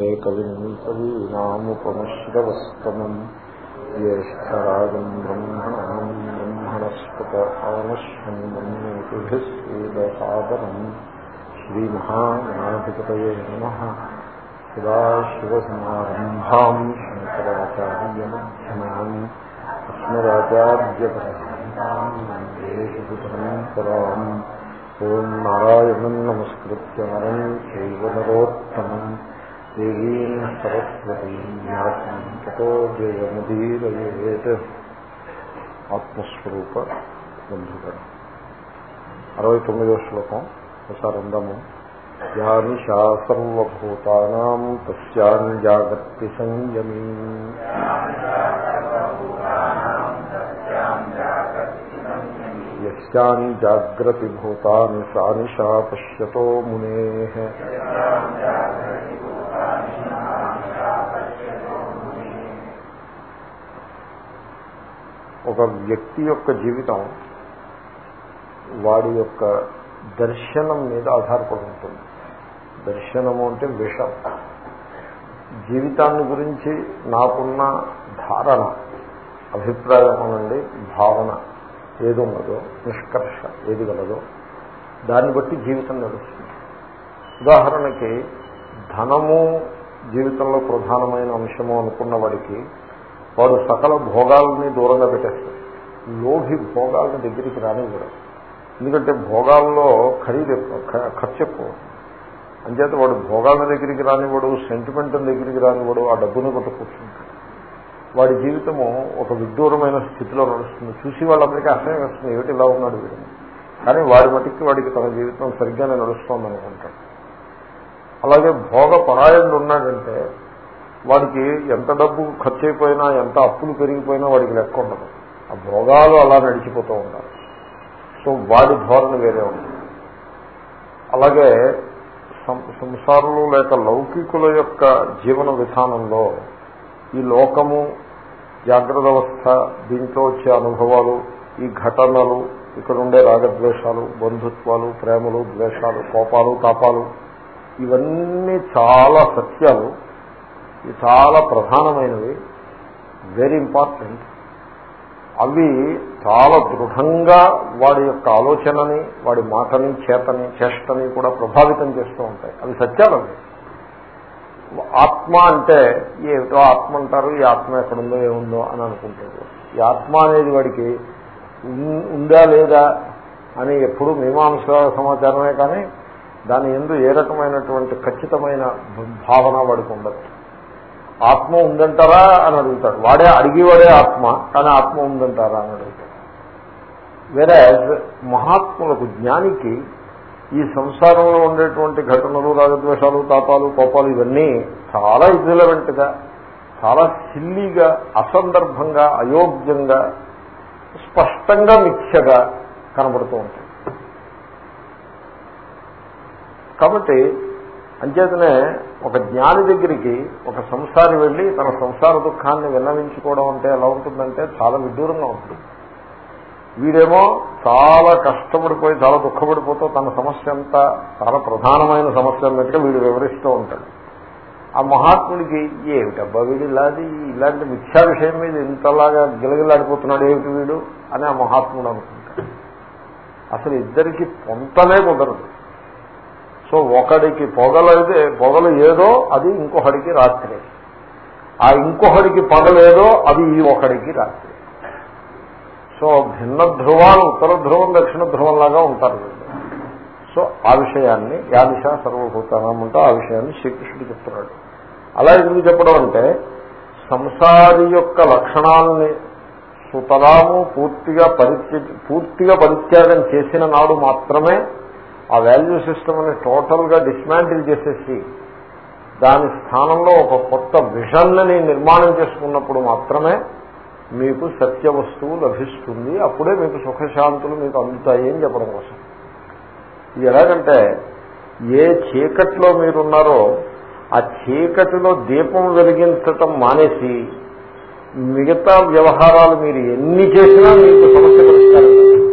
कविमुपमश्रवस्तमम् ज्येष्ठराजम् ब्रह्मणाम् ब्रह्मणस्पत आवनश्वन्मन्योतिभिः श्रीदसादरम् श्रीमहागणाधिपतये नमः सदाशिवसमारम्भाम् शङ्कराचार्यमध्यमाम् अस्मदाचार्यपरम्पराम् वन्दे परम्पराम् ॐ नारायणम् नमस्कृत्य नरम् चैव नरोत्तमम् దేవీం సరస్వతీం వ్యాసం తతో జయముదీరయేత్ ఆత్మస్వరూప బంధుగణ అరవై తొమ్మిదో శ్లోకం ఒకసారి అందాము యానిషా సర్వభూతానాం తస్యాన్ జాగర్తి సంయమీ యస్యాన్ జాగ్రతి భూతాని సానిషా పశ్యతో మునే ఒక వ్యక్తి యొక్క జీవితం వాడి యొక్క దర్శనం మీద ఆధారపడి ఉంటుంది. దర్శనము అంటే విషం. జీవితాన్ని గురించి నాకున్న ధారణ అభిప్రాయం అనండి భావన ఏది ఉన్నదో నిష్కర్ష ఏది గలదో దాన్ని బట్టి జీవితం నడుస్తుంది. ఉదాహరణకి ధనము జీవితంలో ప్రధానమైన అంశము అనుకున్న వాడికి వాడు సకల భోగాలని దూరంగా పెట్టేస్తాడు. లోభి భోగాలని దగ్గరికి రానివ్వడం. ఎందుకంటే భోగాల్లో ఖరీదు ఖర్చు ఎక్కువ. అంచేత వాడు భోగాల దగ్గరికి రానివ్వడు సెంటిమెంట్ దగ్గరికి రానివ్వడు ఆ డబ్బును కొట్టు కూర్చుంటాడు. వాడి జీవితము ఒక విడ్డూరమైన స్థితిలో నడుస్తుంది. చూసి వాళ్ళందరికీ అసహ్యం వస్తుంది ఏమిటి ఇలా ఉన్నాడు వీడు? కానీ వాడి మటుకి వాడికి తన జీవితం సరిగ్గానే నడుస్తోంది అనుకుంటాడు అలాగే భోగ పరాయణుడు ఉన్నాడంటే వాడికి ఎంత డబ్బు ఖర్చు అయిపోయినా ఎంత అప్పులు పెరిగిపోయినా వాడికి లెక్క ఉండదు. ఆ భోగాలు అలా నడిచిపోతూ ఉంటారు సో వాడి ధోరణి వేరే ఉంటుంది. అలాగే సంసారులు లేక లౌకికుల యొక్క జీవన విధానంలో ఈ లోకము జాగ్రత్త అవస్థ దీంట్లో వచ్చే అనుభవాలు ఈ ఘటనలు ఇక్కడ ఉండే రాగద్వేషాలు బంధుత్వాలు ప్రేమలు ద్వేషాలు కోపాలు తాపాలు ఇవన్నీ చాలా సత్యాలు. ఇవి చాలా ప్రధానమైనవి. వెరీ ఇంపార్టెంట్ అవి చాలా దృఢంగా వాడి యొక్క ఆలోచనని వాడి మాటని చేతని చేష్టని కూడా ప్రభావితం చేస్తూ ఉంటాయి. అవి సత్యాలవి ఆత్మ అంటే ఏమిటో ఆత్మ అంటారు ఈ ఆత్మ ఎక్కడుందో ఏముందో అని అనుకుంటాడు ఈ ఆత్మ అనేది వాడికి ఉందా లేదా అని ఎప్పుడు మీమాంస సమాచారమే కానీ దాని ఎందు ఏ రకమైనటువంటి ఖచ్చితమైన భావన వాడికి ఉండదు. ఆత్మ ఉందంటారా అని అడుగుతాడు. వాడే అడిగేవాడే ఆత్మ కానీ ఆత్మ ఉందంటారా అని అడుగుతాడు. వేరే మహాత్ములకు జ్ఞానికి ఈ సంసారంలో ఉండేటువంటి ఘటనలు రాగద్వేషాలు తాపాలు కోపాలు ఇవన్నీ చాలా ఇర్రిలవెంట్గా చాలా సిల్లీగా అసందర్భంగా అయోగ్యంగా స్పష్టంగా మిథ్యగా కనబడుతూ ఉంటాయి. కాబట్టి అంచేతనే ఒక జ్ఞాని దగ్గరికి ఒక సంసారి వెళ్ళి తన సంసార దుఃఖాన్ని విన్నవించుకోవడం అంటే ఎలా ఉంటుందంటే చాలా విడ్డూరంగా ఉంటుంది. వీడేమో చాలా కష్టపడిపోయి చాలా దుఃఖపడిపోతూ తన సమస్య అంతా చాలా ప్రధానమైన సమస్య అన్నట్టుగా వీడు వివరిస్తూ ఉంటాడు. ఆ మహాత్ముడికి ఏమిటబ్బా వీడు ఇలాది ఇలాంటి మిథ్యా విషయం మీద ఇంతలాగా గిలగిలాడిపోతున్నాడు ఏమిటి వీడు? అని ఆ మహాత్ముడు అనుకుంటాడు. అసలు ఇద్దరికి పొంతలే కుదరదు. సో ఒకడికి పొగలైతే పొగలు ఏదో అది ఇంకొకడికి రాత్రి. ఆ ఇంకొకడికి పగలేదో అది ఈ ఒకడికి రాత్రి. సో భిన్న ధ్రువాలు ఉత్తర ధ్రువం దక్షిణ ధ్రువం లాగా ఉంటారు సో ఆ విషయాన్ని యాదిష సర్వభూతానం ఉంటే ఆ విషయాన్ని శ్రీకృష్ణుడు చెప్తున్నాడు. అలా ఎందుకు చెప్పడం అంటే సంసారి యొక్క లక్షణాలని సుతరాము పూర్తిగా పరిత్య పూర్తిగా పరిత్యాగం చేసిన నాడు మాత్రమే ఆ వాల్యూ సిస్టమ్ని టోటల్గా డిస్మాంటిల్ చేసేసి దాని స్థానంలో ఒక కొత్త విషన్ని నిర్మాణం చేసుకున్నప్పుడు మాత్రమే మీకు సత్య వస్తువు లభిస్తుంది. అప్పుడే మీకు సుఖశాంతులు మీకు అందుతాయి అని చెప్పడం కోసం. ఇది ఎలాగంటే ఏ చీకట్లో మీరున్నారో ఆ చీకటిలో దీపం వెలిగించటం మానేసి మిగతా వ్యవహారాలు మీరు ఎన్ని చేసినా మీకు సమస్య పరిష్కారం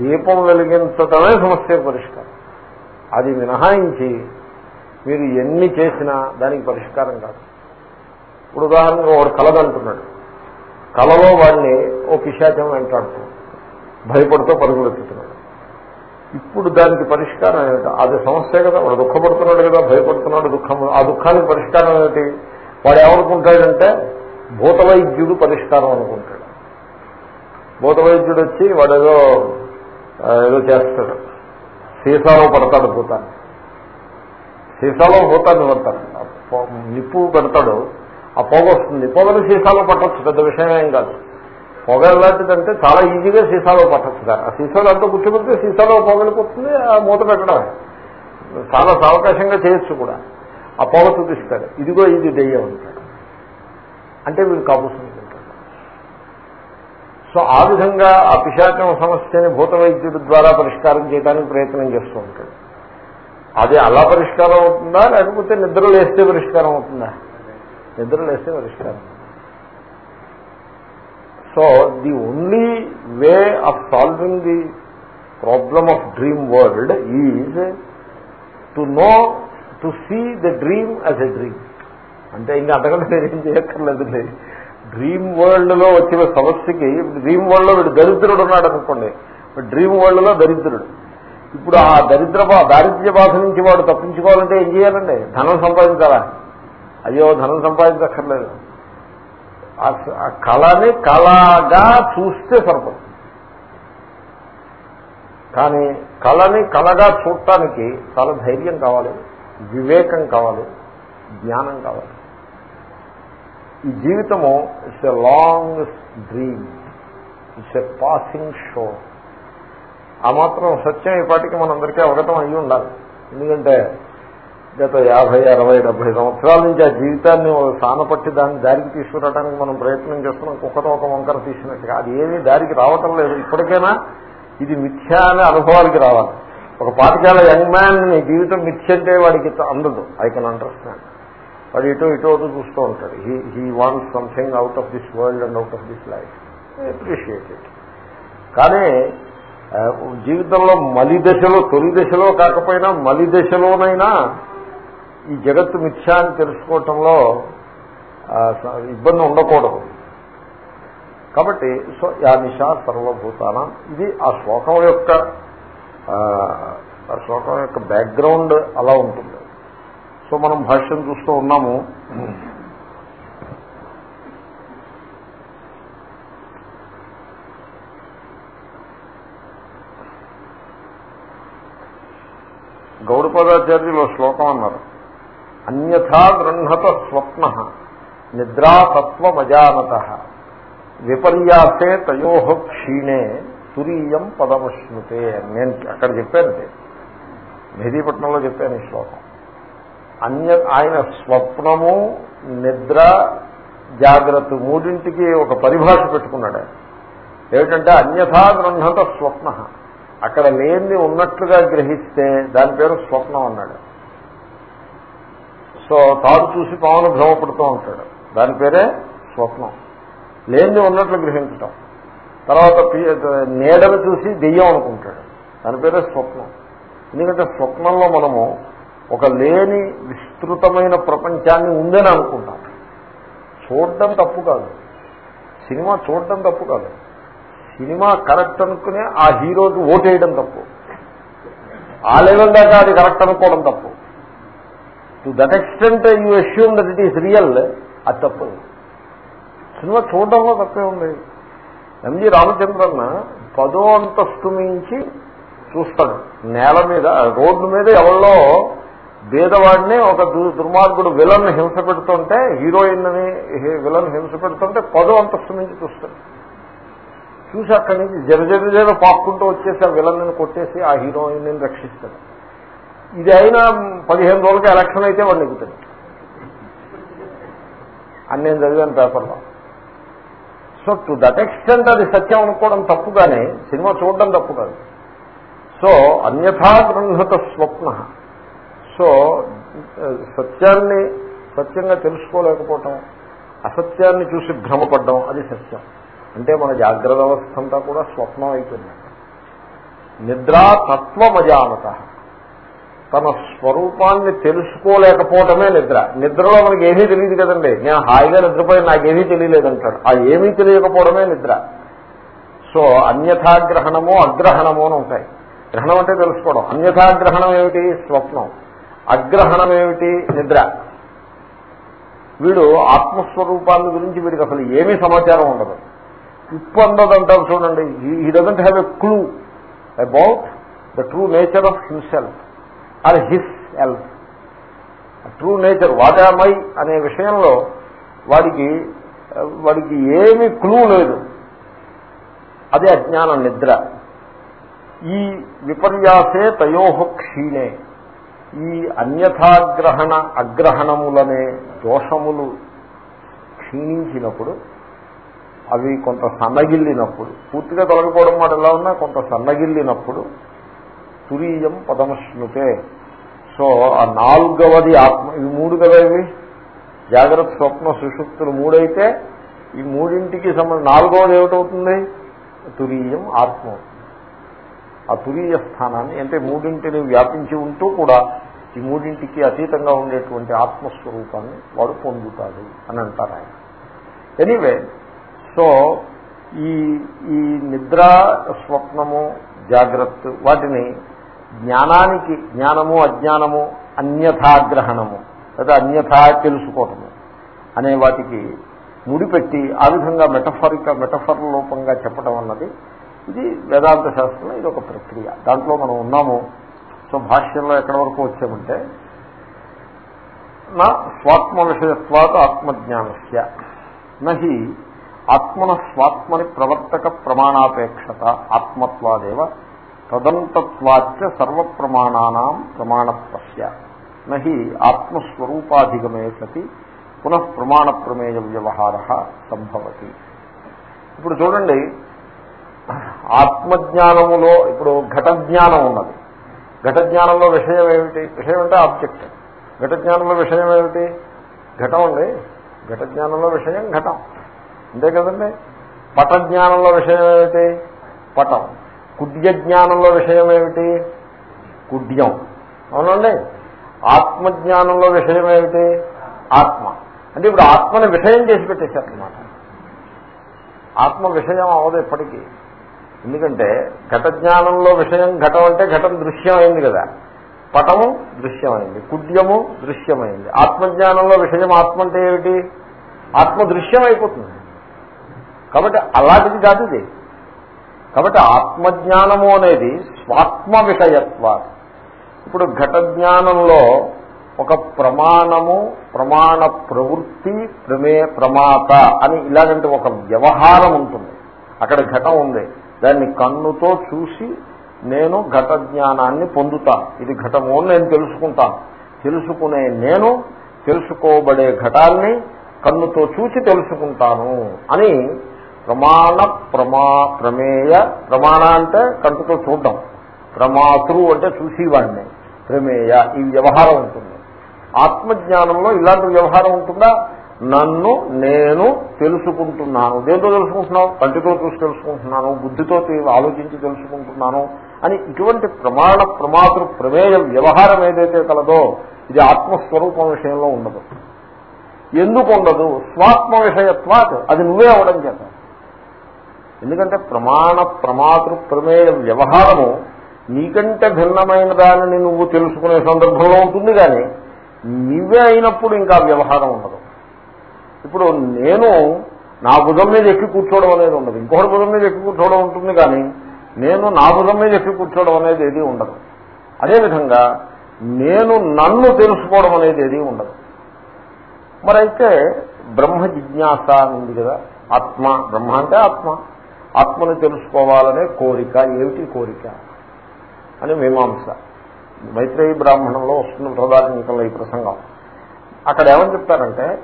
దీపం వెలిగించటమే సమస్య పరిష్కారం. అది మినహాయించి మీరు ఎన్ని చేసినా దానికి పరిష్కారం కాదు. ఇప్పుడు ఉదాహరణగా వాడు కలదంటున్నాడు కలలో వాడిని ఓ పిశాచం వెంటాడుతూ భయపడుతూ పరుగులెత్తుతున్నాడు ఇప్పుడు దానికి పరిష్కారం ఏమిటి? అది సమస్య కదా. వాడు దుఃఖపడుతున్నాడు కదా భయపడుతున్నాడు దుఃఖం ఆ దుఃఖానికి పరిష్కారం ఏమిటి? వాడు ఏమనుకుంటాడంటే భూతవైద్యుడు పరిష్కారం అనుకుంటాడు. భూతవైద్యుడు వచ్చి వాడేదో ఏదో చేస్తాడు. సీసాలో పడతాడు భూతాన్ని. సీసాలో భూతాన్ని పడతాడు. నిప్పు పెడతాడు. ఆ పొగ వస్తుంది. పొగను సీసాలో పట్టచ్చు. పెద్ద విషయం ఏం కాదు. పొగ ఎలాంటిదంటే చాలా ఈజీగా సీసాలో పట్టచ్చు. ఆ సీసాలో అంతా కూర్చోబెడితే సీసాలో పొగలిపోతుంది ఆ మూత పెట్టడమే. చాలా సావకాశంగా చేయొచ్చు కూడా. ఆ పొగ చూపిస్తాడు ఇదిగో ఇది దెయ్యం అంటాడు. అంటే వీడు కాపుస్తుంది సో ఆ విధంగా ఆ పిశాచం సమస్యని భూత వైద్యుడి ద్వారా పరిష్కారం చేయడానికి ప్రయత్నం చేస్తూ ఉంటాడు. అది అలా పరిష్కారం అవుతుందా? లేకపోతే నిద్ర లేస్తే పరిష్కారం అవుతుందా? నిద్ర లేస్తే పరిష్కారం. So the only way of solving the problem of dream world is to know to see the dream as a dream అంటే ఇంకా అంతకంటే నేనేం చేయక్కర్లేదు డ్రీమ్ వరల్డ్లో వచ్చిన సమస్యకి డ్రీమ్ వరల్డ్లో వీడు దరిద్రుడు ఉన్నాడు అనుకోండి. డ్రీమ్ వరల్డ్లో దరిద్రుడు. ఇప్పుడు ఆ దరిద్ర బా- దారిద్ర్య బాధ నుంచి వాడు తప్పించుకోవాలంటే ఏం చేయాలండి? ధనం సంపాదించాలా? అయ్యో ధనం సంపాదించక్కర్లేదు. ఆ ఆ కళని కళగా చూస్తే సరిపడు కానీ కళని కళగా చూడటానికి చాలా ధైర్యం కావాలి వివేకం కావాలి జ్ఞానం కావాలి. ఈ జీవితము it's a long dream. It's a passing show. ఆ మాత్రం సత్యం ఈ పాటికి మనందరికీ అవగతం అయ్యి ఉండాలి. ఎందుకంటే గత యాభై అరవై డెబ్బై సంవత్సరాల నుంచి ఆ జీవితాన్ని సానపట్టి దాన్ని దారికి తీసుకురావడానికి మనం ప్రయత్నం చేస్తున్నాం. కుక్కతో ఒక వంకర తీసినట్టుగా. అది ఏమీ దారికి రావటం లేదు. ఇప్పటికైనా ఇది మిథ్యా అనే అనుభవానికి రావాలి. ఒక పాతికేళ్ళ యంగ్ మ్యాన్ జీవితం మిథ్య అంటే వాడికి అందదు. I can understand. వాడు ఇటు ఇటు అటు చూస్తూ ఉంటాడు. He he want something out of this world and out of this life appreciate it కానీ జీవితంలో మలి దశలో తొలి దశలో కాకపోయినా మలి దశలోనైనా ఈ జగత్తు మిథ్యా అని తెలుసుకోవటంలో ఇబ్బంది ఉండకూడదు. కాబట్టి సో యా నిషా సర్వభూతాన ఇది ఆ శ్లోకం యొక్క ఆ శ్లోకం యొక్క బ్యాక్గ్రౌండ్ అలా ఉంటుంది. సో మనం భాష్యం చూస్తూ ఉన్నాము. గౌడపదాచార్యులు ఓ శ్లోకం అన్నారు. అన్యథా గృహత స్వప్న నిద్రాతత్వమజానత విపర్యాసే తయో క్షీణే తురీయం పదమశ్నుతే. అని నేను అక్కడ చెప్పాను. ఇది. మెహదీపట్నంలో చెప్పాను ఈ శ్లోకం. అన్య ఆయన స్వప్నము నిద్ర జాగ్రత్త మూడింటికి ఒక పరిభాష పెట్టుకున్నాడు. ఏమిటంటే అన్యథా గృహత స్వప్న. అక్కడ లేని ఉన్నట్లుగా గ్రహిస్తే దాని పేరు స్వప్నం అన్నాడు. సో తాను చూసి పావును భ్రమపడుతూ ఉంటాడు. దాని పేరే స్వప్నం. లేని ఉన్నట్లు గ్రహించటం. తర్వాత నీడలు నీడను చూసి దెయ్యం అనుకుంటాడు. దాని పేరే స్వప్నం. ఎందుకంటే స్వప్నంలో మనము ఒక లేని విస్తృతమైన ప్రపంచాన్ని ఉందని అనుకుంటాం. చూడడం తప్పు కాదు. సినిమా చూడడం తప్పు కాదు. సినిమా కరెక్ట్ అనుకునే ఆ హీరోకి ఓటేయడం తప్పు. ఆ లెవెల్ దాకా అది కరెక్ట్ అనుకోవడం తప్పు. To that extent you assume that it is real అది తప్పు. సినిమా చూడడంలో తప్పే ఉంది. ఎంజి రామచంద్రన్న పదో అంతస్తు మించి చూస్తాడు. నేల మీద రోడ్డు మీద ఎవరిలో భేదవాడిని ఒక దు- దుర్మార్గుడు విలన్ హింస పెడుతుంటే హీరోయిన్ అని విలన్ హింస పెడుతుంటే పదో అంతస్తు నుంచి చూస్తాడు. చూసి అక్కడి నుంచి జర జర జర పాక్కుంటూ వచ్చేసి ఆ విలన్ని కొట్టేసి ఆ హీరోయిన్ రక్షిస్తాడు. ఇది అయినా పదిహేను రోజులకి ఎలక్షన్ అయితే వాడు నెగ్గుతాడు అని నేను చదివాను పేపర్లో. సో టు దట్ ఎక్స్టెంట్ అది సత్యం అనుకోవడం తప్పు కానీ సినిమా చూడడం తప్పు కాదు. సో అన్యథా గృహత స్వప్న. సో సత్యాన్ని సత్యంగా తెలుసుకోలేకపోవటం అసత్యాన్ని చూసి భ్రమపడ్డం అది సత్యం. అంటే మన జాగ్రత్త అవస్థ అంతా కూడా స్వప్నం అయిపోయింది. నిద్రా తత్వమజానత. తన స్వరూపాన్ని తెలుసుకోలేకపోవటమే నిద్ర. నిద్రలో మనకి ఏమీ తెలియదు కదండి. నేను హాయిగా నిద్రపోయి నాకేమీ తెలియలేదంటాడు. ఆ ఏమీ తెలియకపోవడమే నిద్ర. సో అన్యథాగ్రహణము అగ్రహణము అని ఉంటాయి. గ్రహణం అంటే తెలుసుకోవడం. అన్యథాగ్రహణం ఏమిటి? స్వప్నం. అగ్రహణం ఏమిటి నిద్ర. వీడు ఆత్మస్వరూపాన్ని గురించి వీడికి అసలు ఏమీ సమాచారం ఉండదు. ఉప్పు అందదంటారు చూడండి. He doesn't have a clue about the true nature of himself or his self true nature what are my అనే విషయంలో వాడికి వాడికి ఏమి క్లూ లేదు. అదే అజ్ఞాన నిద్ర. ఈ విపర్యాసే తయోహ క్షీణే. ఈ అన్యథాగ్రహణ అగ్రహణములనే దోషములు క్షీణించినప్పుడు అవి కొంత సన్నగిల్లినప్పుడు పూర్తిగా తొలగిపోవడం మాట ఎలా ఉన్నా కొంత సన్నగిల్లినప్పుడు తురీయం పదమశ్నుతే సో ఆ నాలుగవది ఆత్మ ఇవి మూడు కదా ఇవి? జాగ్రత్త స్వప్న సుషుప్తులు మూడైతే ఈ మూడింటికి సంబంధం నాలుగవది ఏమిటవుతుంది? తురీయం ఆత్మ ఆ తురీయ స్థానాన్ని అంటే మూడింటిని వ్యాపించి ఉంటూ కూడా ఈ మూడింటికి అతీతంగా ఉండేటువంటి ఆత్మస్వరూపాన్ని వాడు పొందుతాడు అని అంటారు ఆయన. ఎనీవే సో ఈ ఈ నిద్ర స్వప్నము జాగ్రత్త వాటిని జ్ఞానానికి జ్ఞానము అజ్ఞానము అన్యథాగ్రహణము లేదా అన్యథా తెలుసుకోవటము అనే వాటికి ముడిపెట్టి ఆ విధంగా మెటఫరిక మెటఫర్ రూపంగా చెప్పడం అన్నది ఇది వేదాంత శాస్త్రంలో ఇది ఒక ప్రక్రియ. దాంట్లో మనం ఉన్నాము. సో భాష్యంలో ఎక్కడి వరకు వచ్చామంటే నా స్వాత్మ విషయత్వాత ఆత్మజ్ఞానస్య. నహి ఆత్మన స్వాత్మని ప్రవర్తక ప్రమాణాపేక్షత ఆత్మత్వాదేవ తదంతత్వాచ సర్వప్రమాణానాం ప్రమాణత్వస్య. నహి ఆత్మస్వరూపాధిగమే సతి పునః ప్రమాణ ప్రమేయ వ్యవహార సంభవతి. ఇప్పుడు చూడండి ఆత్మజ్ఞానములో ఇప్పుడు ఘట జ్ఞానం ఉన్నది. ఘట జ్ఞానంలో విషయం ఏమిటి? విషయం అంటే ఆబ్జెక్ట్. ఘట జ్ఞానంలో విషయం ఏమిటి? ఘటం అండి. ఘట జ్ఞానంలో విషయం ఘటం. అంతే కదండి? పట జ్ఞానంలో విషయం ఏమిటి? పటం. కుడ్య జ్ఞానంలో విషయం ఏమిటి? కుడ్యం. అవునండి? ఆత్మజ్ఞానంలో విషయం ఏమిటి? ఆత్మ. అంటే ఇప్పుడు ఆత్మని విషయం చేసి పెట్టేశారనమాట ఆత్మ విషయం అవదు ఎప్పటికీ ఎందుకంటే ఘట జ్ఞానంలో విషయం ఘటం అంటే ఘటం దృశ్యమైంది కదా. పటము దృశ్యమైంది. కుడ్యము దృశ్యమైంది. ఆత్మజ్ఞానంలో విషయం ఆత్మ అంటే ఏమిటి? ఆత్మ దృశ్యం అయిపోతుంది కాబట్టి అలాంటిది కాదు ఇది. కాబట్టి ఆత్మజ్ఞానము అనేది స్వాత్మ విషయత్వ ఇప్పుడు ఘట జ్ఞానంలో ఒక ప్రమాణము ప్రమాణ ప్రవృత్తి ప్రమే ప్రమాత అని ఇలాగంటే ఒక వ్యవహారం ఉంటుంది. అక్కడ ఘటం ఉంది. దాన్ని కన్నుతో చూసి నేను ఘట జ్ఞానాన్ని పొందుతాను. ఇది ఘటము అని నేను తెలుసుకుంటాను. తెలుసుకునే నేను తెలుసుకోబడే ఘటాన్ని కన్నుతో చూసి తెలుసుకుంటాను అని ప్రమాణ ప్రమా ప్రమేయ ప్రమాణ అంటే కంటితో చూడడం. ప్రమాతృ అంటే చూసేవాడిని. ప్రమేయ ఈ వ్యవహారం ఉంటుంది. ఆత్మజ్ఞానంలో ఇలాంటి వ్యవహారం ఉంటుందా? నన్ను నేను తెలుసుకుంటున్నాను. దేంతో తెలుసుకుంటున్నావు? కంటితో చూసి తెలుసుకుంటున్నాను బుద్ధితో ఆలోచించి తెలుసుకుంటున్నాను అని ఇటువంటి ప్రమాణ ప్రమాతృ ప్రమేయ వ్యవహారం ఏదైతే కలదో ఇది ఆత్మస్వరూపం విషయంలో ఉండదు. ఎందుకు ఉండదు? స్వాత్మ విషయత్వాత్. అది నువ్వే అవడం చేత. ఎందుకంటే ప్రమాణ ప్రమాతృ ప్రమేయ వ్యవహారము నీకంటే భిన్నమైన దానిని నువ్వు తెలుసుకునే సందర్భంలో ఉంటుంది కానీ నీవే అయినప్పుడు ఇంకా వ్యవహారం ఉండదు. ఇప్పుడు నేను నా భుజం మీద ఎక్కి కూర్చోవడం అనేది ఉండదు. ఇంకొకటి భుజం మీద ఎక్కి కూర్చోవడం ఉంటుంది కానీ నేను నా భుజం మీద ఎక్కి కూర్చోవడం అనేది ఏది ఉండదు. అదేవిధంగా నేను నన్ను తెలుసుకోవడం అనేది ఏది ఉండదు. మరైతే బ్రహ్మ జిజ్ఞాస ఉంది కదా ఆత్మ బ్రహ్మ అంటే ఆత్మ. ఆత్మను తెలుసుకోవాలనే కోరిక ఏమిటి కోరిక? అని మీమాంస. మైత్రేయీ బ్రాహ్మణంలో వస్తున్న ప్రధానికంలో ఈ ప్రసంగం. అక్కడ ఏమని చెప్తారంటే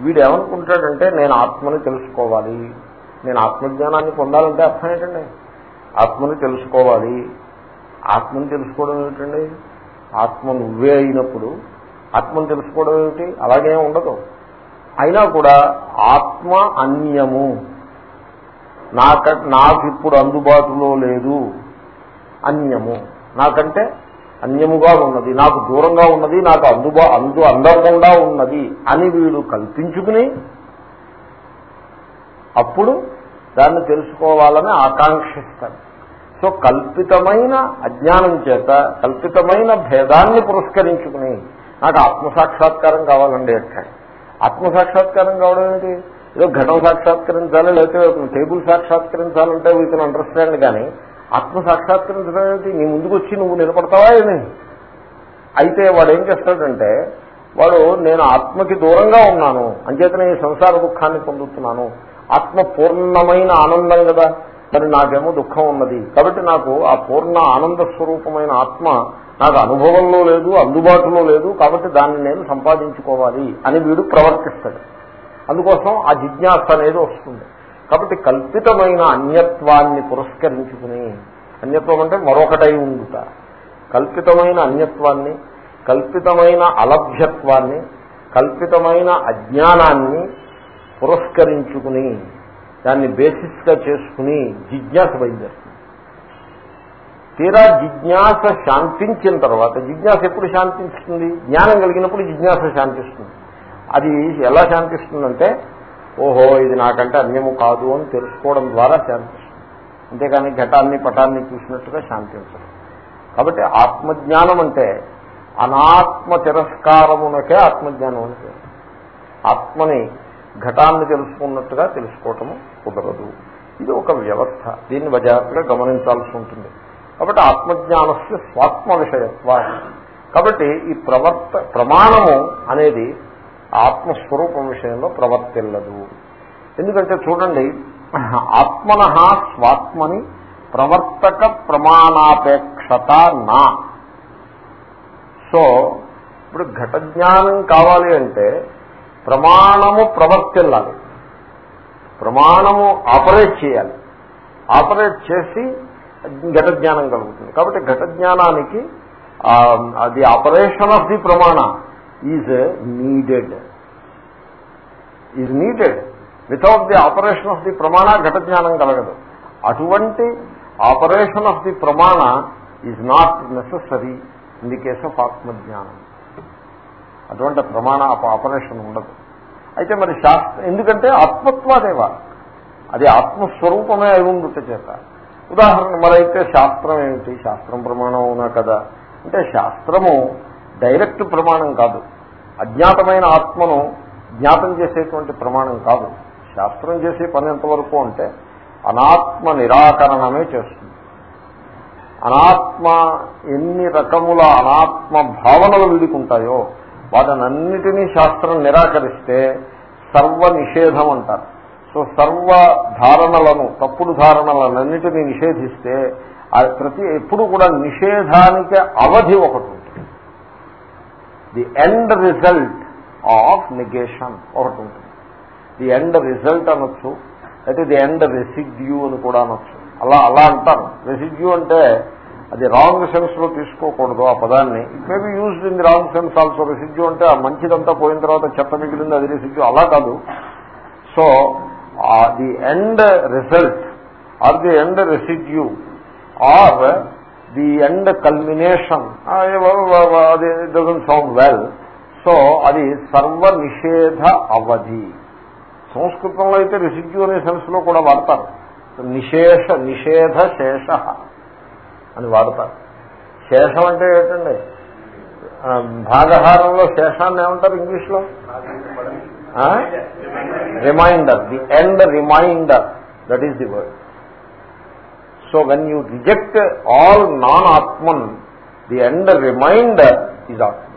వీడు ఏమనుకుంటాడంటే నేను ఆత్మని తెలుసుకోవాలి. నేను ఆత్మజ్ఞానాన్ని పొందాలంటే అర్థం ఏంటండి? ఆత్మని తెలుసుకోవాలి. ఆత్మని తెలుసుకోవడం ఏమిటండి? ఆత్మ నువ్వే అయినప్పుడు ఆత్మను తెలుసుకోవడం ఏమిటి? అలాగే ఉండదు. అయినా కూడా ఆత్మ అన్యము. నాక నాకు ఇప్పుడు అందుబాటులో లేదు. అన్యము. నాకంటే అన్యముగా ఉన్నది నాకు దూరంగా ఉన్నది నాకు అందుబా అందు అందకుండా ఉన్నది అని వీడు కల్పించుకుని అప్పుడు దాన్ని తెలుసుకోవాలని ఆకాంక్షిస్తాడు. సో కల్పితమైన అజ్ఞానం చేత కల్పితమైన భేదాన్ని పురస్కరించుకుని నాకు ఆత్మసాక్షాత్కారం కావాలండి అంటాడు. ఆత్మసాక్షాత్కారం కావడం ఏంటి? ఏదో ఘటం సాక్షాత్కరించాలి లేకపోతే టేబుల్ సాక్షాత్కరించాలంటే వీ కెన్ అండర్స్టాండ్ కానీ ఆత్మ సాక్షాత్కరించడం ఏంటి నీ ముందుకు వచ్చి నువ్వు నిలబడతావా ఏమి? అయితే వాడు ఏం చేస్తాడంటే వాడు నేను ఆత్మకి దూరంగా ఉన్నాను అంచేతనే ఈ సంసార దుఃఖాన్ని పొందుతున్నాను. ఆత్మ పూర్ణమైన ఆనందం కదా మరి నాకేమో దుఃఖం ఉన్నది. కాబట్టి నాకు ఆ పూర్ణ ఆనంద స్వరూపమైన ఆత్మ నాకు అనుభవంలో లేదు అందుబాటులో లేదు కాబట్టి దాన్ని నేను సంపాదించుకోవాలి అని వీడు ప్రవర్తిస్తాడు. అందుకోసం ఆ జిజ్ఞాస అనేది వస్తుంది. కాబట్టి కల్పితమైన అన్యత్వాన్ని పురస్కరించుకుని అన్యత్వం అంటే మరొకటై ఉండుట. కల్పితమైన అన్యత్వాన్ని కల్పితమైన అలభ్యత్వాన్ని కల్పితమైన అజ్ఞానాన్ని పురస్కరించుకుని దాన్ని బేసిస్గా చేసుకుని జిజ్ఞాస బయలుదేరుతుంది. తీరా జిజ్ఞాస శాంతించిన తర్వాత జిజ్ఞాస ఎప్పుడు శాంతిస్తుంది? జ్ఞానం కలిగినప్పుడు జిజ్ఞాస శాంతిస్తుంది. అది ఎలా శాంతిస్తుందంటే ఓహో ఇది నాకంటే అన్యము కాదు అని తెలుసుకోవడం ద్వారా శాంతి అంతేకాని ఘటాన్ని పటాన్ని చూసినట్టుగా శాంతించదు కాబట్టి ఆత్మజ్ఞానం అంటే అనాత్మ తిరస్కారమునకే ఆత్మజ్ఞానం అంటే ఆత్మని ఘటాన్ని తెలుసుకున్నట్టుగా తెలుసుకోవటము కుదరదు. ఇది ఒక వ్యవస్థ. దీన్ని జాగ్రత్తగా గమనించాల్సి ఉంటుంది. కాబట్టి ఆత్మజ్ఞానస్య స్వాత్మ విషయత్వ కాబట్టి ఈ ప్రవర్త ప్రమాణము అనేది ఆత్మస్వరూపం విషయంలో ప్రవర్తిల్లదు. ఎందుకంటే చూడండి ఆత్మన స్వాత్మని ప్రవర్తక ప్రమాణాపేక్షత నా. సో ఇప్పుడు ఘట జ్ఞానం కావాలి అంటే ప్రమాణము ప్రవర్తిల్లాలి. ప్రమాణము ఆపరేట్ చేయాలి. ఆపరేట్ చేసి ఘట జ్ఞానం కలుగుతుంది. కాబట్టి ఘట జ్ఞానానికి ది ఆపరేషన్ ఆఫ్ ది ప్రమాణ. Is needed is needed without the operation of the ప్రమాణ ఘట జ్ఞానం కలగదు అటువంటి ఆపరేషన్ ఆఫ్ ది ప్రమాణ is not necessary in the case of ఆత్మజ్ఞానం అటువంటి ప్రమాణ ఆపరేషన్ ఉండదు అయితే మరి శాస్త్రం ఎందుకంటే ఆత్మత్వాదేవ అది ఆత్మస్వరూపమే అయి ఉండుట చేత ఉదాహరణ మరైతే శాస్త్రం ఏమిటి శాస్త్రం ప్రమాణం అవునా కదా అంటే శాస్త్రము డైరెక్ట్ ప్రమాణం కాదు. అజ్ఞాతమైన ఆత్మను జ్ఞాతం చేసేటువంటి ప్రమాణం కాదు. శాస్త్రం చేసే పని ఎంతవరకు అంటే అనాత్మ నిరాకరణమే చేస్తుంది. అనాత్మ ఎన్ని రకముల అనాత్మ భావనలు వీడుకుంటాయో వాటనన్నిటినీ శాస్త్రం నిరాకరిస్తే సర్వ నిషేధం అంటారు. సో సర్వ ధారణలను తప్పుడు ధారణలన్నిటినీ నిషేధిస్తే ప్రతి ఎప్పుడు కూడా నిషేధానికి అవధి ఒకటి ఉంటుంది the end result of negation ఒకటి ఉంటుంది. ది ఎండ్ రిజల్ట్ అనొచ్చు. అయితే ది ఎండ్ రెసిడ్యూ అని కూడా అనొచ్చు. అలా అలా అంటారు. రెసిడ్యూ అంటే అది రాంగ్ సెన్స్లో తీసుకోకూడదు ఆ పదాన్ని. It may be used in the wrong sense also residue అంటే ఆ మంచిదంతా పోయిన తర్వాత చెత్త మిగిలింది అది రెసిడ్యూ అలా కాదు. So the end result or the end residue or the end culmination. అది డజన్ సౌండ్ వెల్ సో అది సర్వ నిషేధ అవధి. సంస్కృతంలో అయితే రిసిడ్యూ అనే సెన్స్లో కూడా వాడతారు. నిశేష నిషేధ శేష అని వాడతారు. శేషం అంటే ఏంటండి? భాగహారంలో శేషాన్ని ఏమంటారు ఇంగ్లీష్లో? Remainder the end remainder that is the word so when you reject all non Atman the end remainder is ఆత్మ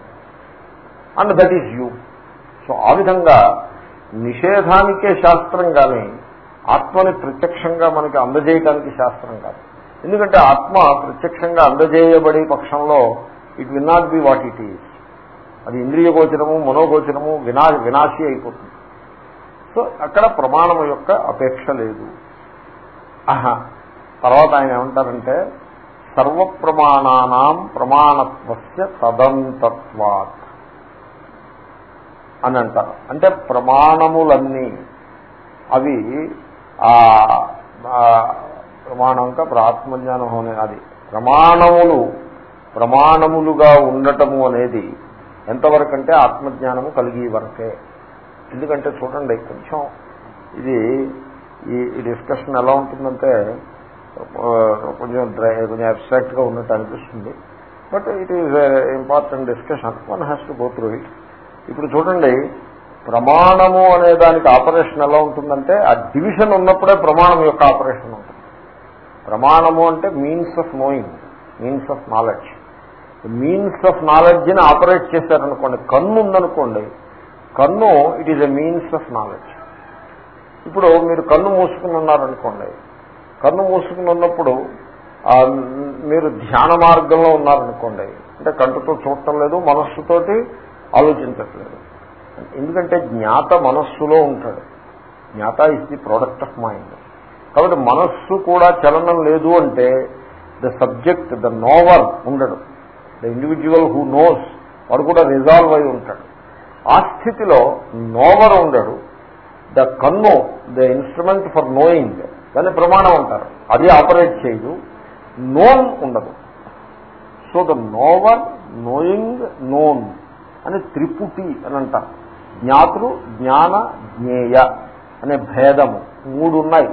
and that is you so ఆ విధంగా నిషేధానికే శాస్త్రం కానీ ఆత్మని ప్రత్యక్షంగా మనకి అందజేయటానికి శాస్త్రం కాదు. ఎందుకంటే ఆత్మ ప్రత్యక్షంగా అందజేయబడే పక్షంలో it will not be what it is అది ఇంద్రియ గోచరము మనోగోచరము వినా వినాశి అయిపోతుంది. సో అక్కడ ప్రమాణం యొక్క అపేక్ష లేదు. ఆహా. తర్వాత ఆయన ఏమంటారంటే సర్వ సర్వప్రమాణానాం ప్రమాణత్వస్య తదంతత్వాత్ అని అంటారు. అంటే ప్రమాణములన్నీ అవి ప్రమాణం కా ఆత్మజ్ఞానం అనే అది. ప్రమాణములు ప్రమాణములుగా ఉండటము అనేది ఎంతవరకు అంటే ఆత్మజ్ఞానము కలిగి వరకే. ఎందుకంటే చూడండి కొంచెం ఇది ఈ డిస్కషన్ ఎలా ఉంటుందంటే కొంచెం డ్రై కొంచెం అబ్స్ట్రాక్ట్గా ఉన్నట్టు అనిపిస్తుంది. But it is important discussion one has to go through it ఇప్పుడు చూడండి ప్రమాణము అనే దానికి ఆపరేషన్ ఎలా ఉంటుందంటే ఆ డివిజన్ ఉన్నప్పుడే ప్రమాణం యొక్క ఆపరేషన్ ఉంటుంది. ప్రమాణము అంటే means of knowing means of knowledge means of నాలెడ్జ్ని ఆపరేట్ చేశారనుకోండి కన్ను ఉందనుకోండి కన్ను it is a means of knowledge ఇప్పుడు మీరు కన్ను మూసుకుని ఉన్నారనుకోండి కన్ను మూసుకుని ఉన్నప్పుడు మీరు ధ్యాన మార్గంలో ఉన్నారనుకోండి అంటే కంటితో చూడటం లేదు మనస్సుతోటి ఆలోచించట్లేదు. ఎందుకంటే జ్ఞాత మనస్సులో ఉంటాడు. జ్ఞాత is the product of mind కాబట్టి మనస్సు కూడా చలనం లేదు అంటే ద సబ్జెక్ట్ ద నోవర్ ఉండడు. ద ఇండివిజువల్ హూ నోస్ వాడు కూడా రిజాల్వ్ అయి ఉంటాడు. ఆ స్థితిలో నోవర్ ఉండడు. ద కన్ను ద ఇన్స్ట్రుమెంట్ ఫర్ నోయింగ్ దాన్ని ప్రమాణం అంటారు. అది ఆపరేట్ చేయదు. నోన్ ఉండదు. So the knower knowing known అని త్రిపుటి అని అంటారు. జ్ఞాతులు జ్ఞాన జ్ఞేయ అనే భేదము. మూడు ఉన్నాయి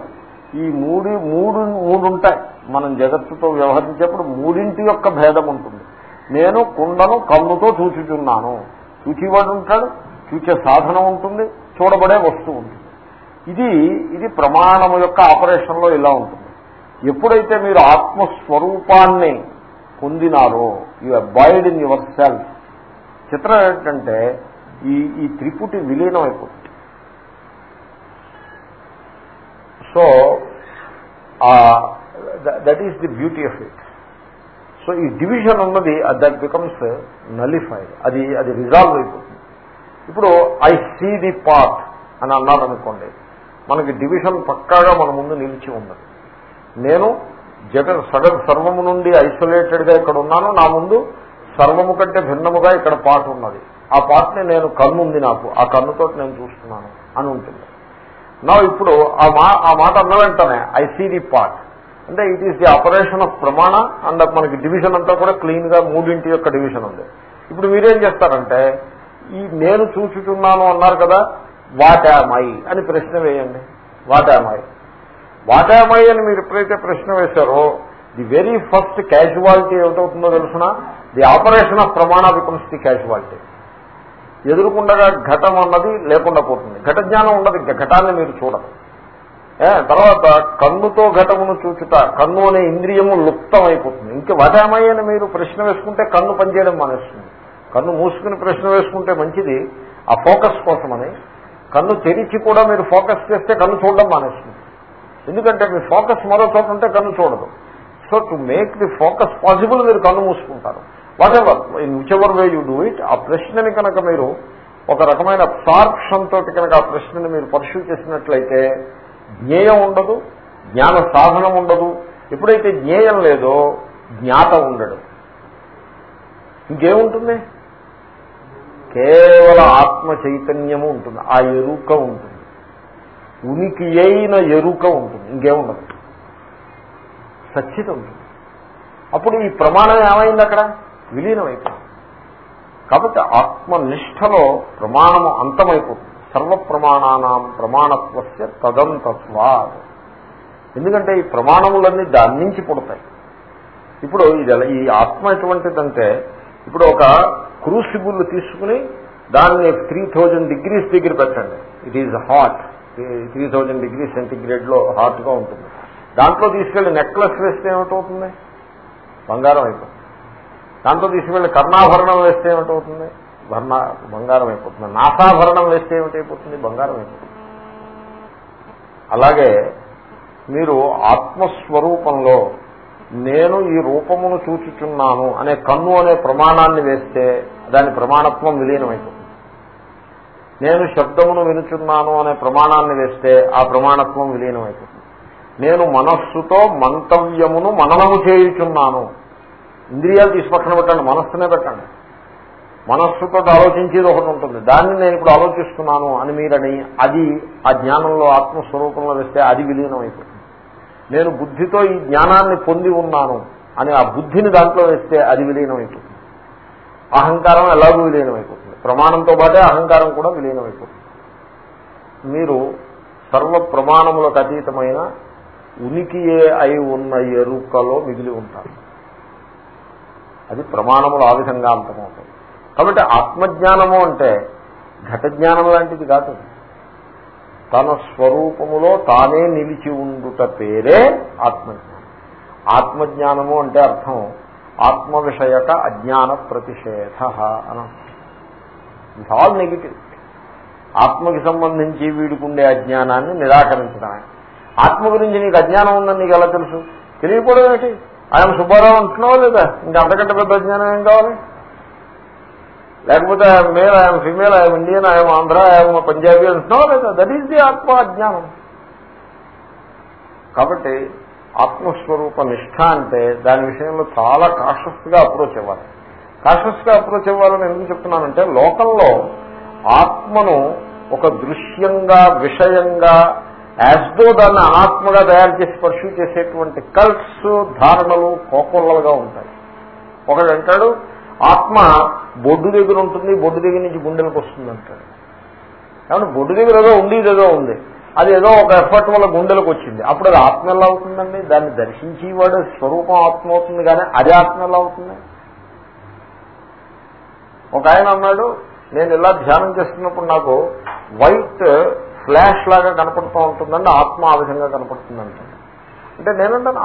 ఈ మూడు మూడు మూడు ఉంటాయి మనం జగత్తుతో వ్యవహరించేప్పుడు మూడింటి యొక్క భేదం ఉంటుంది. నేను కుండను కన్నుతో చూచుచున్నాను. చూచేవాడు ఉంటాడు. చూచే సాధనం ఉంటుంది. చూడబడే వస్తువు ఉంటుంది. ఇది ఇది ప్రమాణము యొక్క ఆపరేషన్లో ఇలా ఉంటుంది. ఎప్పుడైతే మీరు ఆత్మస్వరూపాన్ని పొందినారో you abide in your self చిత్రం ఏంటంటే ఈ ఈ త్రిపుటి విలీనం అయిపోతుంది so that is the beauty of it so ఈ డివిజన్ ఉన్నది దట్ బికమ్స్ నలిఫైడ్ అది అది రిజాల్వ్ అయిపోతుంది. ఇప్పుడు ఐ సీ ది పాత్ అని అన్నారనుకోండి మనకి డివిజన్ పక్కాగా మన ముందు నిలిచి ఉన్నది. నేను జగన్ సగం సర్వము నుండి ఐసోలేటెడ్గా ఇక్కడ ఉన్నాను. నా ముందు సర్వము కంటే భిన్నముగా ఇక్కడ పాట ఉన్నది. ఆ పాటని నేను కన్ను ఉంది నాకు. ఆ కన్నుతో నేను చూస్తున్నాను అని ఉంటుంది. నా ఇప్పుడు ఆ మా ఆ మాట అన్న వెంటనే ఐ సీ ది పార్ట్ అంటే it is the operation of ప్రమాణ అండ్ మనకి డివిజన్ అంతా కూడా క్లీన్గా మూడింటి యొక్క డివిజన్ ఉంది. ఇప్పుడు మీరేం చేస్తారంటే ఈ నేను చూచుతున్నాను అన్నారు కదా వాటామై అని ప్రశ్న వేయండి. వాటామై వాటామై అని మీరు ఎప్పుడైతే ప్రశ్న వేశారో ది వెరీ ఫస్ట్ క్యాజువాలిటీ ఏమిటవుతుందో తెలుసిన? ది ఆపరేషన్ ఆఫ్ ప్రమాణ బికమ్స్ ది క్యాజువాలిటీ ఎదురుకుండగా ఘటం అన్నది లేకుండా పోతుంది. ఘట జ్ఞానం ఉండదు ఘటాన్ని మీరు చూడరు. తర్వాత కన్నుతో ఘటమును చూచుట కన్ను అనే ఇంద్రియము లుప్తం అయిపోతుంది ఇంకా వదామయ్య అని మీరు ప్రశ్న వేసుకుంటే కన్ను పనిచేయడం మానేస్తుంది. కన్ను మూసుకుని ప్రశ్న వేసుకుంటే మంచిది. ఆ ఫోకస్ కోసమని కన్ను తెరిచి కూడా మీరు ఫోకస్ చేస్తే కన్ను చూడడం మానేస్తుంది. ఎందుకంటే మీ ఫోకస్ మరో చోట ఉంటే కన్ను చూడదు. So to make the focus possible మీరు కన్ను మూసుకుంటారు. Whatever in whichever way you do it ఆ ప్రశ్నని కనుక మీరు ఒక రకమైన అబ్సార్ప్షన్ తోటి కనుక ఆ ప్రశ్నని మీరు పరిశూ చేసినట్లయితే జ్ఞేయం ఉండదు జ్ఞాన సాధనం ఉండదు. ఎప్పుడైతే జ్ఞేయం లేదో జ్ఞాత ఉండడు. ఇంకేముంటుంది? కేవల ఆత్మ చైతన్యము ఉంటుంది. ఆ ఎరుక ఉంటుంది. ఉనికి అయిన ఎరుక ఉంటుంది. ఇంకేముండదు. సచ్చిత ఉంటుంది అప్పుడు ఈ ప్రమాణం ఏమైంది అక్కడ? విలీనమైపోయింది. కాబట్టి ఆత్మనిష్టలో ప్రమాణము అంతమైపోతుంది. సర్వ ప్రమాణానాం ప్రమాణత్వస్య తదంతత్వా ఎందుకంటే ఈ ప్రమాణములన్నీ దాని నుంచి పుడతాయి. ఇప్పుడు ఇది ఈ ఆత్మ ఎటువంటిదంటే ఇప్పుడు ఒక క్రూసిబుల్ తీసుకుని దాన్ని త్రీ థౌజండ్ డిగ్రీస్ దగ్గర పెట్టండి. It is hot three thousand degree సెంటిగ్రేడ్లో హాట్గా ఉంటుంది. దాంట్లో తీసుకెళ్ళి నెక్లెస్ వేస్తే ఏమిటవుతుంది బంగారం అయిపోతుంది. దాంట్లో తీసుకెళ్ళి కర్ణాభరణం వేస్తే ఏమిటవుతుంది భర్ణ బంగారం అయిపోతుంది. నాసాభరణం వేస్తే ఏమిటైపోతుంది బంగారం అయిపోతుంది. అలాగే మీరు ఆత్మస్వరూపంలో నేను ఈ రూపమును చూచుచున్నాను అనే కన్ను అనే ప్రమాణాన్ని వేస్తే దాని ప్రమాణత్వం విలీనమైపోతుంది. నేను శబ్దమును వినుచున్నాను అనే ప్రమాణాన్ని వేస్తే ఆ ప్రమాణత్వం విలీనమైపోతుంది. నేను మనస్సుతో మంతవ్యమును మననము చేయుచున్నాను. ఇంద్రియాలు తీసి పక్కన పెట్టండి మనస్సునే పెట్టండి. మనస్సుతో ఆలోచించేది ఒకటి ఉంటుంది. దాన్ని నేను ఇప్పుడు ఆలోచిస్తున్నాను అని మీరని అది ఆ జ్ఞానంలో ఆత్మస్వరూపంలో వేస్తే అది విలీనం అయిపోతుంది నేను బుద్ధితో ఈ జ్ఞానాన్ని పొంది ఉన్నాను అని ఆ బుద్ధిని దాంట్లో వేస్తే అది విలీనమైపోతుంది. అహంకారం ఎలాగూ విలీనమైపోతుంది. ప్రమాణంతో పాటే అహంకారం కూడా విలీనమైపోతుంది. మీరు సర్వ ప్రమాణములకు అతీతమైన ఉనికియే అయి ఉన్న ఎరుకలో మిగిలి ఉంటారు. అది ప్రమాణములు ఆ విధంగా అంతమవుతాయి. కాబట్టి ఆత్మజ్ఞానము అంటే ఘట జ్ఞానం లాంటిది కాదు. తన స్వరూపములో తానే నిలిచి ఉండుట పేరే ఆత్మజ్ఞానం. ఆత్మజ్ఞానము అంటే అర్థం ఆత్మ విషయక అజ్ఞాన ప్రతిషేధ అని ఇట్స్ ఆల్ నెగిటివ్ ఆత్మకి సంబంధించి వీడుకుండే అజ్ఞానాన్ని నిరాకరించడమే. ఆత్మ గురించి నీకు అజ్ఞానం ఉందని నీకు ఎలా తెలుసు? తెలియకపోవడం ఏంటి? ఆయన సుబ్బారావు అంటున్నావా లేదా? ఇంకా అంతకంటే పెద్ద అజ్ఞానం ఏం కావాలి? లేకపోతే ఆయన మేల్ ఆయన ఫిమేల్ ఆయన ఇండియన్ ఆయన ఆంధ్ర ఆయన పంజాబీ అంటున్నావు లేదా దట్ ఈస్ ది ఆత్మ అజ్ఞానం కాబట్టి ఆత్మస్వరూప నిష్ఠ అంటే దాని విషయంలో చాలా కాషస్గా అప్రోచ్ అవ్వాలి కాషస్గా అప్రోచ్ అవ్వాలని ఎందుకు చెప్తున్నానంటే లోకంలో ఆత్మను ఒక దృశ్యంగా విషయంగా యాజ్దో దాన్ని అనాత్మగా తయారు చేసి పర్సూ చేసేటువంటి కల్ట్స్ ధారణలు కోకొల్లలుగా ఉంటాయి. ఒకడు అంటాడు ఆత్మ బొడ్డు దగ్గర ఉంటుంది బొడ్డు దగ్గర నుంచి గుండెలకు వస్తుంది అంటాడు. కాబట్టి బొడ్డు దగ్గర ఏదో ఉండేది ఏదో ఉంది. అది ఏదో ఒక ఎఫర్ట్ వల్ల గుండెలకు వచ్చింది. అప్పుడు అది ఆత్మ ఎలా అవుతుందండి? దాన్ని దర్శించి వాడు స్వరూపం ఆత్మ అవుతుంది కానీ అది ఆత్మ ఎలా అవుతుంది? ఒక ఆయన అన్నాడు నేను ఇలా ధ్యానం చేస్తున్నప్పుడు నాకు వైట్ ఫ్లాష్ లాగా కనపడుతూ ఉంటుందండి ఆత్మ ఆ విధంగా కనపడుతుందంట అంటే నేనంటాను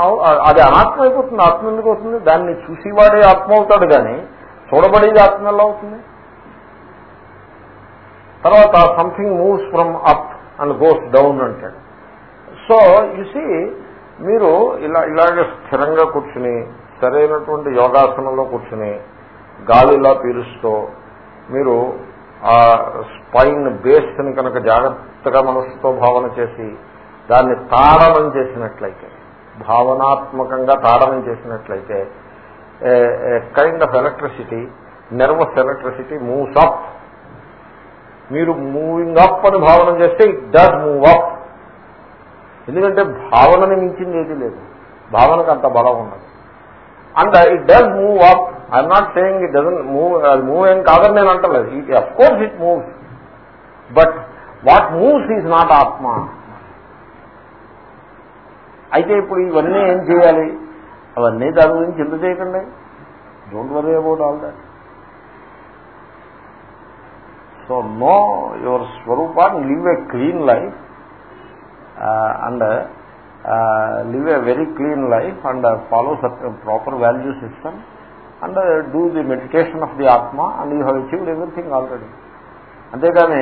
అది అనాత్మ అయిపోతుంది ఆత్మ ఎందుకు అవుతుంది దాన్ని చూసేవాడే ఆత్మ అవుతాడు కానీ చూడబడేది ఆత్మ ఎలా అవుతుంది. తర్వాత something moves from up and goes down అంటాడు. సో సి మీరు ఇలా ఇలాగే స్థిరంగా కూర్చుని సరైనటువంటి యోగాసనంలో కూర్చుని గాలి ఇలా పీలుస్తూ మీరు ఆ స్పైన్ బేస్ని కనుక జాగ్రత్తగా మనసుతో భావన చేసి దాన్ని తాడనం చేసినట్లయితే భావనాత్మకంగా తాడనం చేసినట్లయితే kind of electricity nervous electricity moves up మీరు మూవింగ్ అప్ అని భావన చేస్తే ఇట్ డస్ మూవ్ అప్ ఎందుకంటే భావనని మించింది ఏది లేదు. భావనకు అంత బలం ఉండదు and it does move up I'm not saying it doesn't move అది మూవ్ ఏం కాదని నేను అంటలేదు. It of course it moves but what moves is not ఆత్మ. అయితే ఇప్పుడు ఇవన్నీ ఏం చేయాలి? అవన్నీ దాని గురించి చింత చేయకండి. Don't worry about all that so know your Swaroopa live a clean life and live a very clean life and follow proper value system and do the meditation of the ఆత్మ and you have achieved everything already అంతేగాని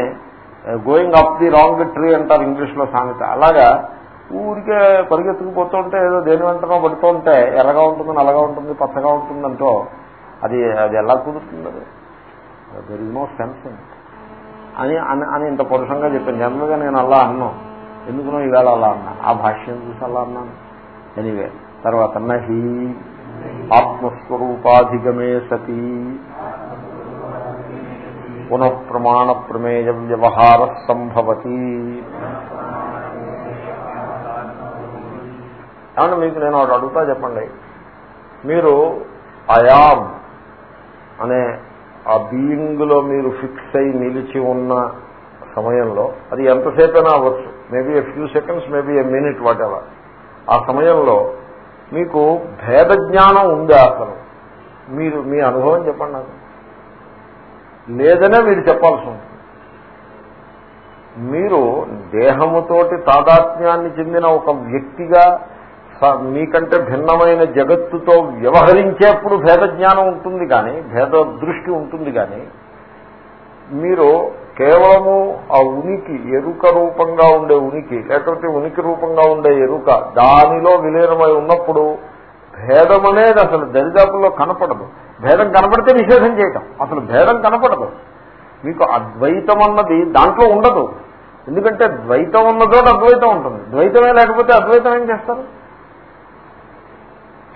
going up the wrong tree అంటారు ఇంగ్లీష్లో సామెత. అలాగా ఊరికే పరిగెత్తుకుపోతుంటే ఏదో దేని వెంటనో పడుతుంటే ఎర్రగా ఉంటుంది నల్లగా ఉంటుంది పచ్చగా ఉంటుందంటో అది అది ఎలా కుదురుతుంది అది? దెర్ ఇస్ నో సెన్స్ అని అని అని ఇంత పరుషంగా చెప్పాను. జనరల్గా నేను అలా అన్నాను ఎందుకునో ఈవేళ అలా అన్నా. ఆ భాష్యం చూసి అలా అన్నాను. ఎనీవే తర్వాత నహి ఆత్మస్వరూపాధిగమే సతీ. పునఃప్రమాణ ప్రమేయ వ్యవహార సంభవతి ఏమన్నా మీకు నేను ఒకటి అడుగుతా చెప్పండి. మీరు అయామ్ అనే ఆ బీయింగ్లో మీరు ఫిక్స్ అయి నిలిచి ఉన్న సమయంలో అది ఎంతసేపైనా అవ్వచ్చు. Maybe a few seconds maybe a minute whatever ఆ సమయంలో మీకు భేద జ్ఞానం ఉందా అసలు. మీరు మీ అనుభవం చెప్పండి నాకు. లేదనే మీరు చెప్పాల్సి ఉంటుంది. మీరు దేహముతోటి తాదాత్మ్యాన్ని చెందిన ఒక వ్యక్తిగా మీకంటే భిన్నమైన జగత్తుతో వ్యవహరించేప్పుడు భేద జ్ఞానం ఉంటుంది కానీ భేద దృష్టి ఉంటుంది కానీ మీరు కేవలము ఆ ఉనికి ఎరుక రూపంగా ఉండే ఉనికి లేకపోతే ఉనికి రూపంగా ఉండే ఎరుక దానిలో విలీనమై ఉన్నప్పుడు భేదం అనేది అసలు దరిదాపుల్లో కనపడదు. భేదం కనపడితే నిషేధం చేయటం. అసలు భేదం కనపడదు. మీకు అద్వైతం అన్నది దాంట్లో ఉండదు. ఎందుకంటే ద్వైతం ఉన్నదో అద్వైతం ఉంటుంది. ద్వైతమే లేకపోతే అద్వైతం ఏం చేస్తారు?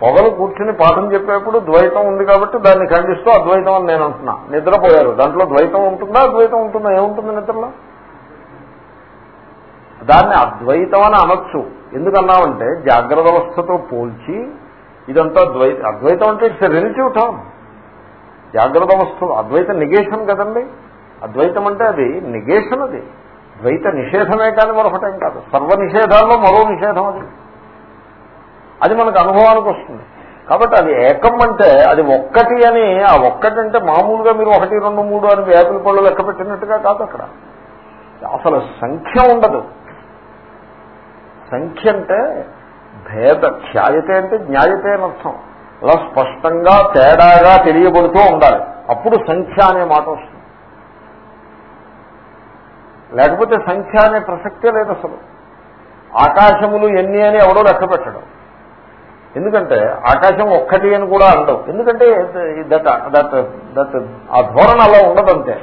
పొగలు కూర్చుని పాఠం చెప్పేప్పుడు ద్వైతం ఉంది కాబట్టి దాన్ని ఖండిస్తూ అద్వైతం అని నేను అంటున్నా. నిద్రపోయారు. దాంట్లో ద్వైతం ఉంటుందా? అద్వైతం ఉంటుందా? ఏముంటుంది నిద్రలో? దాన్ని అద్వైతం అని అనొచ్చు. ఎందుకన్నామంటే జాగ్రత్త అవస్థతో పోల్చి ఇదంతా ద్వైత అద్వైతం అంటే ఇట్స్ రిలేటివ్ టర్మ్. జాగ్రత్త అవస్థ అద్వైత నిగేషన్ కదండి? అద్వైతం అంటే అది నిగేషన్ అది. ద్వైత నిషేధమే కానీ మరొకటేం కాదు. సర్వ నిషేధాల్లో మరో నిషేధం అది. అది మనకు అనుభవానికి వస్తుంది. కాబట్టి అది ఏకం అంటే అది ఒక్కటి అని ఆ ఒక్కటి అంటే మామూలుగా మీరు ఒకటి రెండు మూడు అని వేపల పళ్ళు లెక్క పెట్టినట్టుగా కాదు అక్కడ. అసలు సంఖ్య ఉండదు. సంఖ్య అంటే భేద ఖ్యాయతే అంటే జ్ఞాయతే అని అర్థం. అలా స్పష్టంగా తేడాగా తెలియబడుతూ ఉండాలి. అప్పుడు సంఖ్య అనే మాట వస్తుంది. లేకపోతే సంఖ్య అనే ప్రసక్తే లేదు అసలు. ఆకాశములు ఎన్ని అని ఎవడో లెక్క పెట్టడం. ఎందుకంటే ఆకాశం ఒక్కటి అని కూడా అంటాం ఎందుకంటే దట్ దట్ దట్ ఆ ధోరణ అలా ఉండదంతే.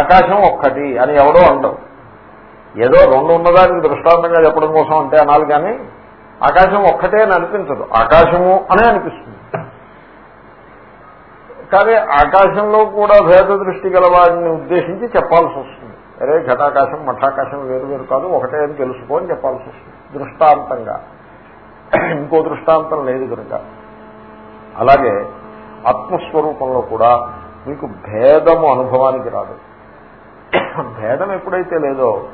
ఆకాశం ఒక్కటి అని ఎవడో అంటాం ఏదో రెండు ఉన్నదానికి దృష్టాంతంగా చెప్పడం కోసం అంటే అనాలి కానీ ఆకాశం ఒక్కటే అని అనిపించదు. ఆకాశము అనే అనిపిస్తుంది. కానీ ఆకాశంలో కూడా భేద దృష్టి గల వారిని ఉద్దేశించి చెప్పాల్సి వస్తుంది. అరే ఘటాకాశం మఠాకాశం వేరు వేరు కాదు ఒకటే అని తెలుసుకో అని చెప్పాల్సి వస్తుంది. దృష్టాంతంగా. ఇంకో దృష్టాంతం లేదు కనుక. అలాగే ఆత్మస్వరూపంలో కూడా మీకు భేదము అనుభవానికి రాదు. భేదం ఎప్పుడైతే లేదో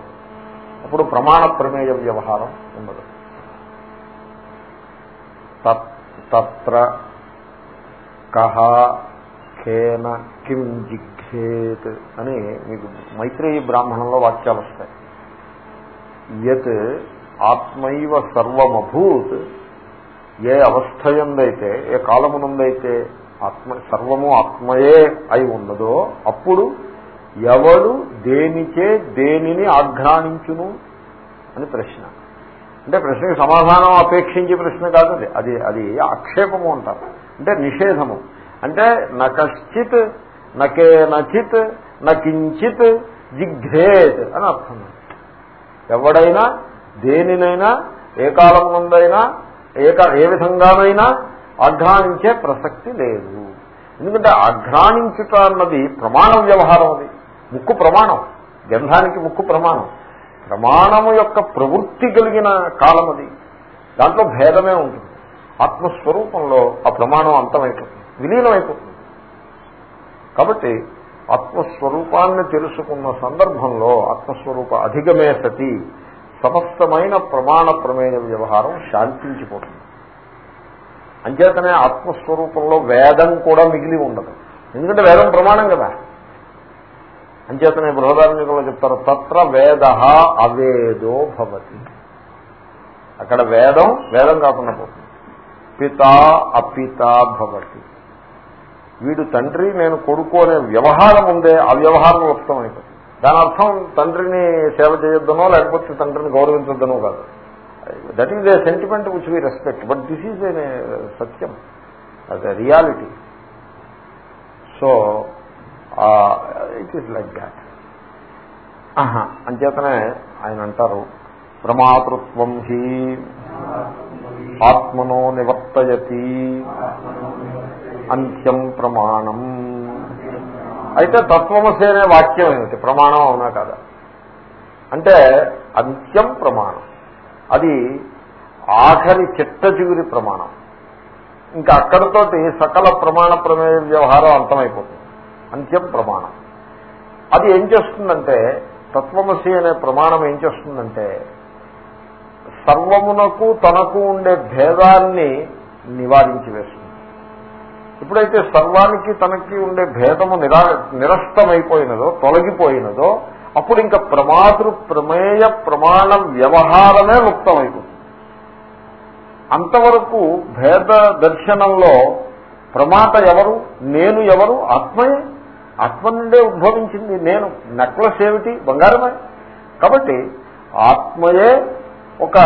అప్పుడు ప్రమాణ ప్రమేయ వ్యవహారం ఉండదు. తత్ర కహ కేన కిం జిఘేత్ అని మీకు మైత్రేయి బ్రాహ్మణంలో వాక్యాలు వస్తాయి. యత్ ఆత్మైవ సర్వమభూత్. ఏ అవస్థయందైతే ఏ కాలమునందైతే ఆత్మ సర్వము ఆత్మయే అయి ఉన్నదో అప్పుడు ఎవడు దేనిచే దేనిని ఆఘ్రానించును అని ప్రశ్న. అంటే ప్రశ్నకి సమాధానం అపేక్షించే ప్రశ్న కాదు అది. అది అది ఆక్షేపము అంటారు. అంటే నిషేధము. అంటే నకశ్చిత్ నకే నచిత్ నకించిత్ జిఘ్రేత్ అని అర్థం. ఎవడైనా దేనినైనా ఏ కాలం నుండైనా ఏ ఏ విధంగానైనా అఘ్రాణించే ప్రసక్తి లేదు. ఎందుకంటే అఘ్రాణించుట అన్నది ప్రమాణం వ్యవహారం అది. ముక్కు ప్రమాణం. గంధానికి ముక్కు ప్రమాణం. ప్రమాణము యొక్క ప్రవృత్తి కలిగిన కాలం అది. దాంట్లో భేదమే ఉంటుంది. ఆత్మస్వరూపంలో ఆ ప్రమాణం అంతమైపోతుంది. విలీనమైపోతుంది. కాబట్టి ఆత్మస్వరూపాన్ని తెలుసుకున్న సందర్భంలో ఆత్మస్వరూప అధిగమే సతి. సమస్తమైన ప్రమాణ ప్రమేయ వ్యవహారం శాంతించిపోతుంది. అంచేతనే ఆత్మస్వరూపంలో వేదం కూడా మిగిలి ఉండదు. ఎందుకంటే వేదం ప్రమాణం కదా. అంచేతనే బృహదార్మికంలో చెప్తారు తత్ర వేద అవేదో భవతి. అక్కడ వేదం వేదం కాకుండా పోతుంది. పిత అపిత భవతి. వీడు తండ్రి నేను కొడుకు అనే వ్యవహారం ఉందే అవ్యవహారం వ్యక్తం అయిపోతుంది దాని అర్థం తండ్రిని సేవ చేయొద్దనో లేకపోతే తండ్రిని గౌరవించొద్దనో కాదు. That is a sentiment which we respect but this is a Satyam as a reality so it is like that అంచేతనే ఆయన అంటారు ప్రమాతృత్వం హి ఆత్మనో నివర్తయతి అంత్యం ప్రమాణం అయితే తత్వమసి అనే వాక్యం ఏమిటి? ప్రమాణం అవునా కదా? అంటే అంత్యం ప్రమాణం. అది ఆఖరి చిట్ట చిగురి ప్రమాణం. ఇంకా అక్కడితోటి సకల ప్రమాణ ప్రమేయ వ్యవహారం అంతమైపోతుంది అంత్యం ప్రమాణం. అది ఏం చేస్తుందంటే తత్వమసి అనే ప్రమాణం ఏం చేస్తుందంటే సర్వమునకు తనకు ఉండే భేదాన్ని నివారించి వేస్తుంది ఎప్పుడైతే సర్వానికి తనకి ఉండే భేదము నిరా నిరస్తమైపోయినదో తొలగిపోయినదో అప్పుడు ఇంకా ప్రమాతృ ప్రమేయ ప్రమాణ వ్యవహారమే ముక్తమైపోతుంది. అంతవరకు భేద దర్శనంలో ప్రమాత ఎవరు నేను ఎవరు ఆత్మయే? ఆత్మ నుండే ఉద్భవించింది నేను. నెక్లెస్ ఏమిటి? బంగారమే. కాబట్టి ఆత్మయే ఒక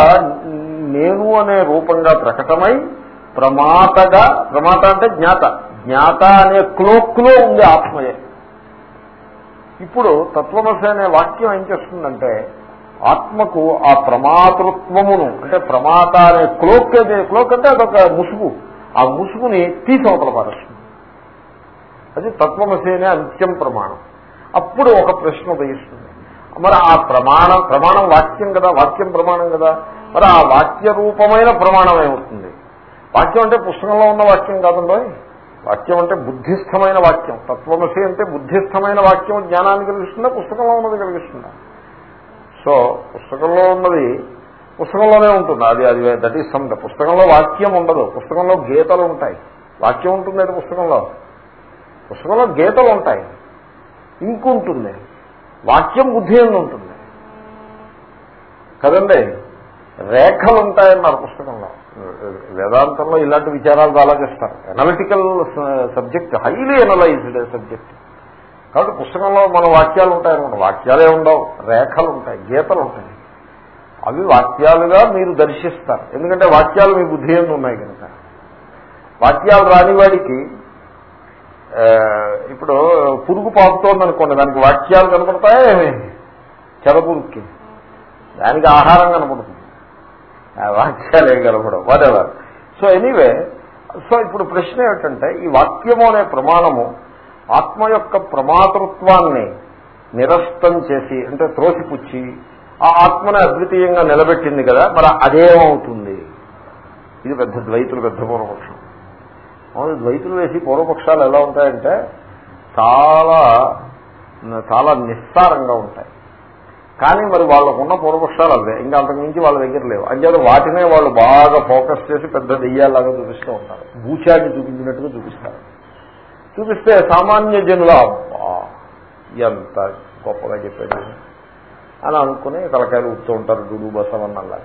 నేను అనే రూపంగా ప్రకటమై ప్రమాతగా ప్రమాత అంటే జ్ఞాత. జ్ఞాత అనే క్లోక్లో ఉంది ఆత్మయే. ఇప్పుడు తత్వమసి అనే వాక్యం ఏం చేస్తుందంటే ఆత్మకు ఆ ప్రమాతృత్వమును అంటే ప్రమాత అనే క్లోక్ క్లోక్ అంటే అదొక ముసుగు. ఆ ముసుగుని తీసవతల పారేస్తుంది. అది తత్వమసి అనే అంత్యం ప్రమాణం. అప్పుడు ఒక ప్రశ్న ఉదయిస్తుంది. మరి ఆ ప్రమాణం ప్రమాణం వాక్యం కదా వాక్యం ప్రమాణం కదా. మరి ఆ వాక్య రూపమైన ప్రమాణం ఏమవుతుంది? వాక్యం అంటే పుస్తకంలో ఉన్న వాక్యం కాదండో వాక్యం అంటే బుద్ధిస్థమైన వాక్యం. తత్వమసి అంటే బుద్ధిస్థమైన వాక్యం జ్ఞానాన్ని కలిగిస్తుందా? పుస్తకంలో ఉన్నది కలిగిస్తుందా? సో పుస్తకంలో ఉన్నది పుస్తకంలోనే ఉంటుంది? అది అది దట్ ఈస్ సమ్ పుస్తకంలో వాక్యం ఉండదు. పుస్తకంలో గీతలు ఉంటాయి. వాక్యం ఉంటుంది అది పుస్తకంలో? పుస్తకంలో గీతలు ఉంటాయి. ఇంకు ఉంటుంది. వాక్యం బుద్ధి ఉంటుంది. కదండి? రేఖలు ఉంటాయన్నారు పుస్తకంలో. వేదాంతంలో ఇలాంటి విచారాలు చాలా చేస్తారు. Analytical subject highly analyzed subject కాబట్టి పుస్తకంలో మన వాక్యాలు ఉంటాయి అనమాట వాక్యాలే ఉండవు రేఖలు ఉంటాయి గీతలు ఉంటాయి. అవి వాక్యాలుగా మీరు దర్శిస్తారు. ఎందుకంటే వాక్యాలు మీ బుద్ధి ఎందు ఉన్నాయి కనుక. వాక్యాలు రానివాడికి ఇప్పుడు పురుగు పాపుతోంది అనుకోండి దానికి వాక్యాలు కనపడతాయి చెరపురుక్కి. దానికి ఆహారం కనపడుతుంది. వాక్యాలు ఏం కలపడం వాటెవర్ సో ఎనీవే సో ఇప్పుడు ప్రశ్న ఏమిటంటే ఈ వాక్యము అనే ప్రమాణము ఆత్మ యొక్క ప్రమాతృత్వాన్ని నిరస్తం చేసి అంటే త్రోసిపుచ్చి ఆ ఆత్మని అద్వితీయంగా నిలబెట్టింది కదా మరి అదేమవుతుంది? ఇది పెద్ద ద్వైతులు పెద్ద పూర్వపక్షం. అవును ద్వైతులు వేసి పూర్వపక్షాలు ఎలా ఉంటాయంటే చాలా చాలా నిస్సారంగా ఉంటాయి. కానీ మరి వాళ్ళకున్న పూర్వపక్షాలు అవే. ఇంకా అంతకుమించి వాళ్ళ దగ్గర లేవు. అంచేత వాటినే వాళ్ళు బాగా ఫోకస్ చేసి పెద్ద దెయ్యాలాగా చూపిస్తూ ఉంటారు. భూచాన్ని చూపించినట్టుగా చూపిస్తారు. చూపిస్తే సామాన్య జనుల ఎంత గొప్పగా చెప్పాడు. అని అనుకుని తలకాయలు ఉడుతూ ఉంటారు డుడు బసవన్నల్లాగా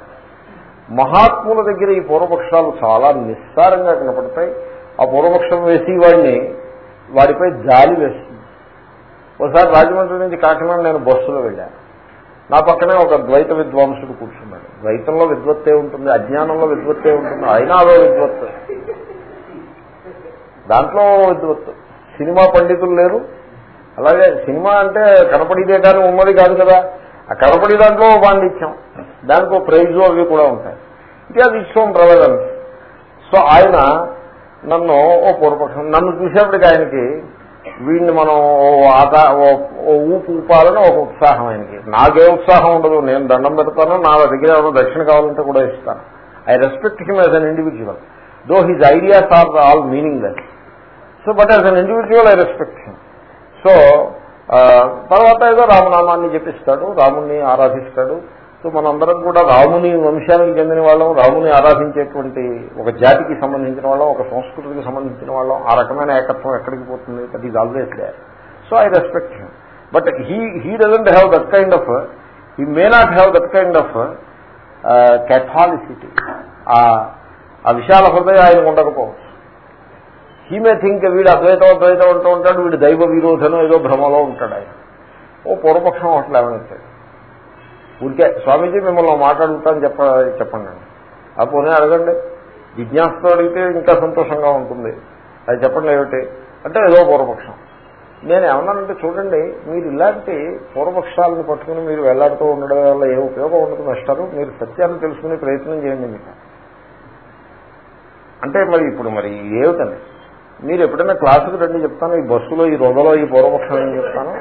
మహాత్ముల దగ్గర ఈ పూర్వపక్షాలు చాలా నిస్సారంగా కనపడతాయి. ఆ పూర్వపక్షం వేసి వాడిని వాడిపై జాలి వేస్తుంది. ఒకసారి రాజమండ్రి నుంచి కాకినాడ నేను బస్సులో వెళ్ళాను. నా పక్కనే ఒక ద్వైత విద్వాంసుడు కూర్చున్నాడు. ద్వైతంలో విద్వత్తే ఉంటుంది అజ్ఞానంలో విద్వత్తే ఉంటుంది అయినా అదో విద్వత్తు. దాంట్లో విద్వత్తు. సినిమా పండితులు లేరు. అలాగే సినిమా అంటే కనపడిదే కానీ ఉన్నది కాదు కదా. ఆ కనపడి దాంట్లో పాండిత్యం. దానికి ఒక ప్రైజు అవి కూడా ఉంటాయి. ఇది అది ఇష్టం ప్రవేదన్స్ సో ఆయన నన్ను ఓ పూర్వపక్షం నన్ను చూసేప్పటికి ఆయనకి వీడిని మనం ఓ ఆట ఓ ఊపు ఊపాలని ఒక ఉత్సాహం ఆయనకి. నాకే ఉత్సాహం ఉండదు. నేను దండం పెడతాను నా దగ్గర ఏమైనా దక్షిణ కావాలంటే కూడా ఇస్తాను. I respect him as an individual though his ideas are all meaningless so but as an individual I respect him so తర్వాత ఏదో రామనామాన్ని జపిస్తాడు రాముణ్ణి ఆరాధిస్తాడు. సో మనందరం కూడా రాముని వంశానికి చెందిన వాళ్ళం రాముని ఆరాధించేటువంటి ఒక జాతికి సంబంధించిన వాళ్ళం ఒక సంస్కృతికి సంబంధించిన వాళ్ళం. ఆ రకమైన ఏకత్వం ఎక్కడికి పోతుంది? That is always there so I respect him but he he doesn't have that kind of he may not have that kind of catholicity ఆ విశాల హృదయం ఆయన ఉండకపోవచ్చు. హీ మే థింక్ వీడు అద్వైతం అద్వైతం అంటూ ఉంటాడు వీడు దైవ విరోధనం ఏదో భ్రమలో ఉంటాడు ఆయన. ఓ పూర్వపక్షం అట్లా ఏమైనా ఊరికే స్వామీజీ మిమ్మల్ని మాట్లాడుతాను చెప్ప చెప్పండి. ఆ పోనీ అడగండి. జిజ్ఞాసతో అడిగితే ఇంకా సంతోషంగా ఉంటుంది. అది చెప్పండి ఏమిటి? అంటే ఏదో పూర్వపక్షం. నేను ఏమన్నానంటే చూడండి మీరు ఇలాంటి పూర్వపక్షాలను పట్టుకుని మీరు వెళ్ళాడుతూ ఉండడం వల్ల ఏ ఉపయోగం ఉండదు నష్టాలు మీరు సత్యాన్ని తెలుసుకునే ప్రయత్నం చేయండి మీకు అంటే మరి ఇప్పుడు మరి ఏమిటండి మీరు ఎప్పుడైనా క్లాసుకు రండి చెప్తాను ఈ బస్సులో ఈ రొదలో ఈ పూర్వపక్షం ఏం చెప్తాను?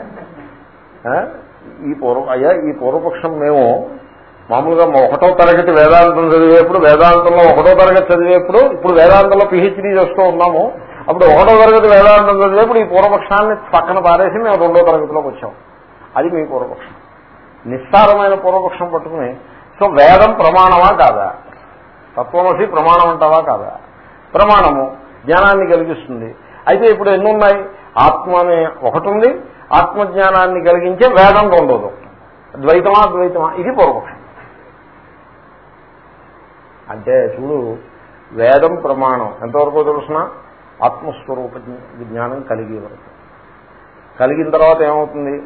ఈ పూర్వ అయ్యా ఈ పూర్వపక్షం మేము మామూలుగా ఒకటో తరగతి వేదాంతం చదివేప్పుడు వేదాంతంలో ఒకటో తరగతి చదివేప్పుడు ఇప్పుడు వేదాంతంలో పిహెచ్డీ చేస్తూ ఉన్నాము. అప్పుడు ఒకటో తరగతి వేదాంతం చదివేప్పుడు ఈ పూర్వపక్షాన్ని పక్కన పారేసి మేము రెండో తరగతిలోకి వచ్చాం. అది మీ పూర్వపక్షం. నిస్సారమైన పూర్వపక్షం పట్టుకుని సో వేదం ప్రమాణమా కాదా? తత్వమసి ప్రమాణం అంటావా కాదా? ప్రమాణము జ్ఞానాన్ని కలిగిస్తుంది. అయితే ఇప్పుడు ఎన్నున్నాయి? ఆత్మ అనే ఒకటి ఉంది ఆత్మజ్ఞానాన్ని కలిగించే వేదం రెండోది. ద్వైతమా ద్వైతమా ఇది పూర్వపక్షం. అంటే చూడు వేదం ప్రమాణం. ఎంతవరకు తెలుసిన? ఆత్మస్వరూప విజ్ఞానం కలిగే వరకు. కలిగిన తర్వాత ఏమవుతుంది?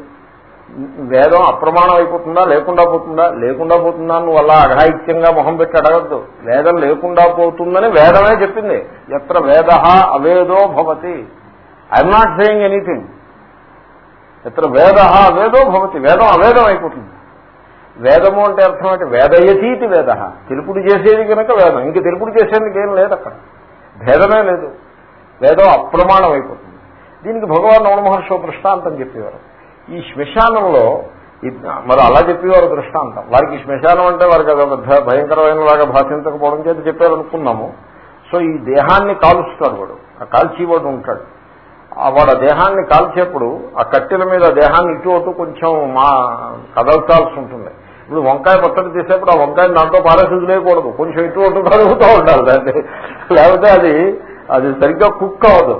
వేదం అప్రమాణం అయిపోతుందా లేకుండా పోతుందా? లేకుండా పోతుందా నువ్వు అలా అఘాయిత్యంగా మొహం పెట్టి అడగద్దు. వేదం లేకుండా పోతుందని వేదమే చెప్పింది. ఎత్ర వేద అవేదో భవతి. ఐఎమ్ నాట్ సేయింగ్ ఎనీథింగ్ ఎత్ర వేద వేదో భవతి వేదం అవేదం అయిపోతుంది. వేదము అంటే అర్థం అంటే వేదయతీతి వేద తెలుపుడు చేసేది కనుక వేదం. ఇంక తెలుపుడు చేసేందుకు ఏం లేదు అక్కడ. భేదమే లేదు. వేదం అప్రమాణం అయిపోతుంది. దీనికి భగవాన్ రమణ మహర్షి దృష్టాంతం చెప్పేవారు. ఈ శ్మశానంలో మరి అలా చెప్పేవారు దృష్టాంతం. వారికి శ్మశానం అంటే వారికి అది భయంకరమైన లాగా భాషించకపోవడం చేత చెప్పారనుకున్నాము. సో ఈ దేహాన్ని కాలుస్తాడు వాడు. ఆ కాల్చేవాడు ఉంటాడు. వాడు ఆ దేహాన్ని కాల్చేప్పుడు ఆ కట్టెల మీద దేహాన్ని ఇటు అటు కొంచెం మా కదల్చాల్సి ఉంటుంది. ఇప్పుడు వంకాయ పచ్చడి చేసేప్పుడు ఆ వంకాయ దాంట్లో పారేసి వదిలేయకూడదు కొంచెం ఇటు అటు కలుగుతూ ఉండాలి దాన్ని లేకపోతే అది అది సరిగ్గా కుక్ అవ్వదు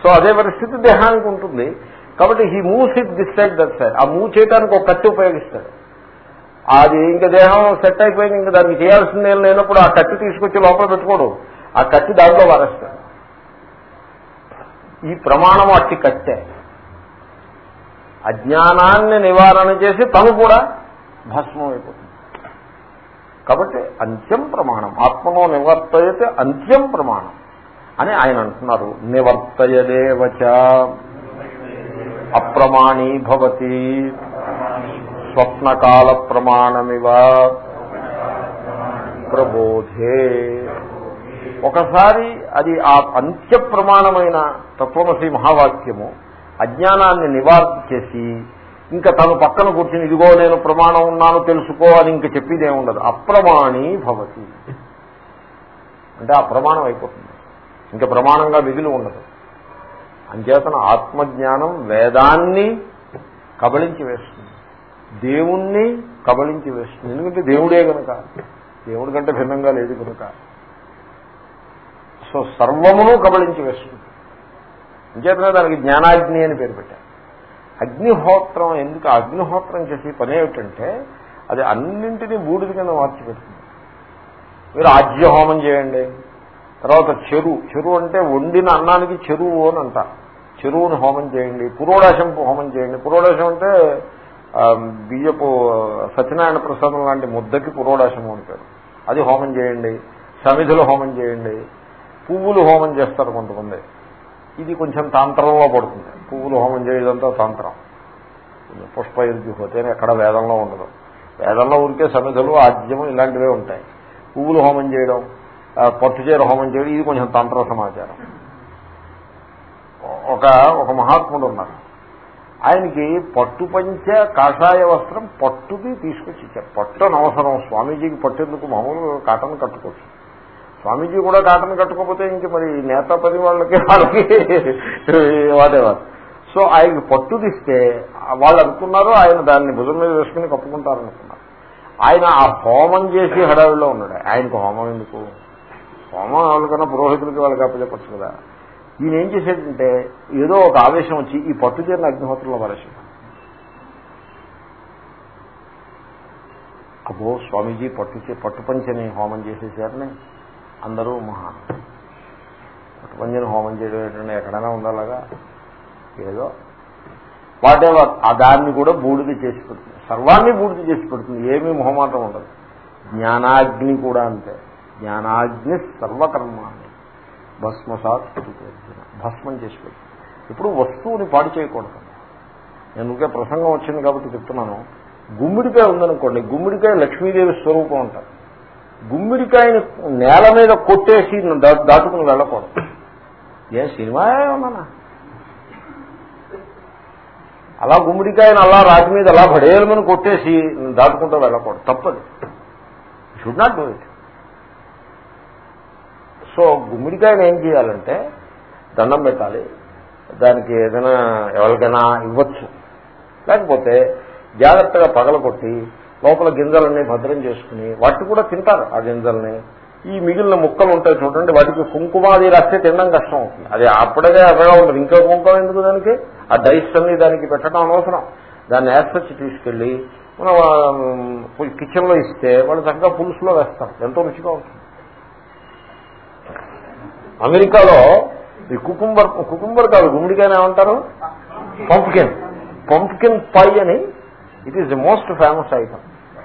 సో అదే పరిస్థితి దేహానికి ఉంటుంది. కాబట్టి he moves it this side that side. ఆ మూవ్ చేయడానికి ఒక కత్తి ఉపయోగిస్తాడు. అది ఇంకా దేహం సెట్ అయిపోయింది ఇంకా దానికి చేయాల్సింది ఏం లేనప్పుడు ఆ కత్తి తీసుకొచ్చి లోపల పెట్టుకోడు. ఆ కత్తి దాంట్లో వారేస్తాడు ఈ ప్రమాణం అట్టి కట్టే. అజ్ఞానాన్ని నివారణ చేసి తను కూడా భస్మం అయిపోతుంది. కాబట్టి అంత్యం ప్రమాణం. ఆత్మలో నివర్తయతే అంత్యం ప్రమాణం అని ఆయన అంటున్నారు. నివర్తయదేవచ అప్రమాణీ భవతి స్వప్నకాల ప్రమాణమివ ప్రబోధే. ఒకసారి అది ఆ అంత్య ప్రమాణమైన తత్వమసి మహావాక్యము అజ్ఞానాన్ని నివారణ చేసి ఇంకా తను పక్కన కూర్చుని ఇదిగో నేను ప్రమాణం ఉన్నాను తెలుసుకో అని ఇంక చెప్పేదే ఉండదు. అప్రమాణీ భవతి. అంటే అప్రమాణం అయిపోతుంది. ఇంకా ప్రమాణంగా మిగిలి ఉండదు. అంచేతన ఆత్మజ్ఞానం వేదాన్ని కబళించి వేస్తుంది. దేవుణ్ణి కబళించి వేస్తుంది. ఎందుకంటే దేవుడే కనుక దేవుడి కంటే భిన్నంగా లేదు కనుక సో సర్వమును కబళించి వేస్తుంది అంచేతనే దానికి జ్ఞానాగ్ని అని పేరు పెట్టారు. అగ్నిహోత్రం ఎందుకు అగ్నిహోత్రం చేసి పని ఏమిటంటే అది అన్నింటినీ బూడిద కింద మార్చిపెడుతుంది. మీరు ఆజ్య హోమం చేయండి తర్వాత చెరువు చెరువు అంటే వండిన అన్నానికి చెరువు అని అంటారు. చెరువుని హోమం చేయండి పురోడాశం హోమం చేయండి. పురోడాశం అంటే బియ్యపు సత్యనారాయణ ప్రసాదం లాంటి ముద్దకి పురోడాశము అంటారు అది హోమం చేయండి సమిధులు హోమం చేయండి పువ్వులు హోమం చేస్తారు కొంతమంది. ఇది కొంచెం తాంత్రంలో పడుతుంది. పువ్వులు హోమం చేయడంతో తాంత్రం. పుష్పయుద్ధి పోతేనే ఎక్కడ వేదంలో ఉండదు. వేదంలో ఉరికే సమిధులు ఆద్యము ఇలాంటివే ఉంటాయి. పువ్వులు హోమం చేయడం పట్టుచీర హోమం చేయడం ఇది కొంచెం తంత్ర సమాచారం. ఒక ఒక మహాత్ముడు ఉన్నారు. ఆయనకి పట్టు పంచ కాషాయ వస్త్రం పట్టుది తీసుకొచ్చి ఇచ్చారు. పట్టు అనవసరం స్వామీజీకి పట్టేందుకు మామూలు కాటన్ కట్టుకోవచ్చు. స్వామీజీ కూడా కాటన్ కట్టుకోకపోతే ఇంక మరి నేత పది వాళ్ళకి వాళ్ళకి వాటెవర్ సో ఆయనకి పట్టుదిస్తే వాళ్ళు అనుకున్నారు ఆయన దాన్ని భుజం మీద వేసుకుని కప్పుకుంటారనుకున్నారు. ఆయన ఆ హోమం చేసి హడావిడిలో ఉన్నాడు. ఆయనకు హోమం ఎందుకు? హోమం వాళ్ళకన్నా పురోహితులకి వాళ్ళకి అప్పచెప్పచ్చు కదా. ఈయన ఏం చేసేటంటే ఏదో ఒక ఆవేశం వచ్చి ఈ పట్టు చేరిన అగ్నిహోత్రంలో పరేసాడు అబ్బో స్వామీజీ పట్టు పట్టుపంచని హోమం చేసేసారని అందరూ మహా పట్టుపంజన హోమం చేయడం ఏంటంటే ఎక్కడైనా ఉండాలగా? ఏదో. వాటెవర్ ఆ దాన్ని కూడా బూడిద చేసి పెడుతుంది. సర్వాన్ని బూడిద చేసి పెడుతుంది. ఏమీ మొహమాటం ఉండదు. జ్ఞానాగ్ని కూడా అంతే. జ్ఞానాగ్ని సర్వకర్మాన్ని. భస్మసాత్ భస్మం చేసి పెడుతుంది. ఇప్పుడు వస్తువుని పాడు చేయకూడదు. నేను ఊరికే ప్రసంగం వచ్చింది కాబట్టి చెప్తున్నాను. గుమ్మిడికాయ ఉందనుకోండి గుమ్మిడికాయ లక్ష్మీదేవి స్వరూపం ఉంటారు గుమ్మిడికాయని నేల మీద కొట్టేసి దాటుకుని వెళ్ళకూడదు. ఏ సినిమా ఏమన్నా? అలా గుమ్మిడికాయని అలా రాతి మీద అలా పడేయమని కొట్టేసి దాటుకుంటూ వెళ్ళకూడదు. తప్పదు. Should not do it so గుమ్మిడికాయని ఏం చేయాలంటే దండం పెట్టాలి. దానికి ఏదైనా ఎవరికైనా ఇవ్వచ్చు. లేకపోతే జాగ్రత్తగా పగలగొట్టి లోపల గింజలన్నీ భద్రం చేసుకుని వాటిని కూడా తింటారు ఆ గింజల్ని. ఈ మిగిలిన ముక్కలు ఉంటాయి చూడండి వాటికి కుంకుమాది రాస్తే తినడం కష్టం అవుతుంది. అది అప్పుడే అదగా ఉంటుంది. ఇంకా కుంకుమ ఎందుకు దానికి? ఆ డైస్ అన్ని దానికి పెట్టడం అనవసరం. దాన్ని యాసచ్చి తీసుకెళ్ళి మనం కిచెన్లో ఇస్తే వాళ్ళు చక్కగా పులుసులో వేస్తారు. ఎంతో రుచిగా ఉంటుంది. అమెరికాలో ఈ కుకుంబర్ కుకుంబర్ కాదు గుమ్మడికాయని ఏమంటారు? పంప్కిన్ పంప్కిన్ పై అని it is the most famous item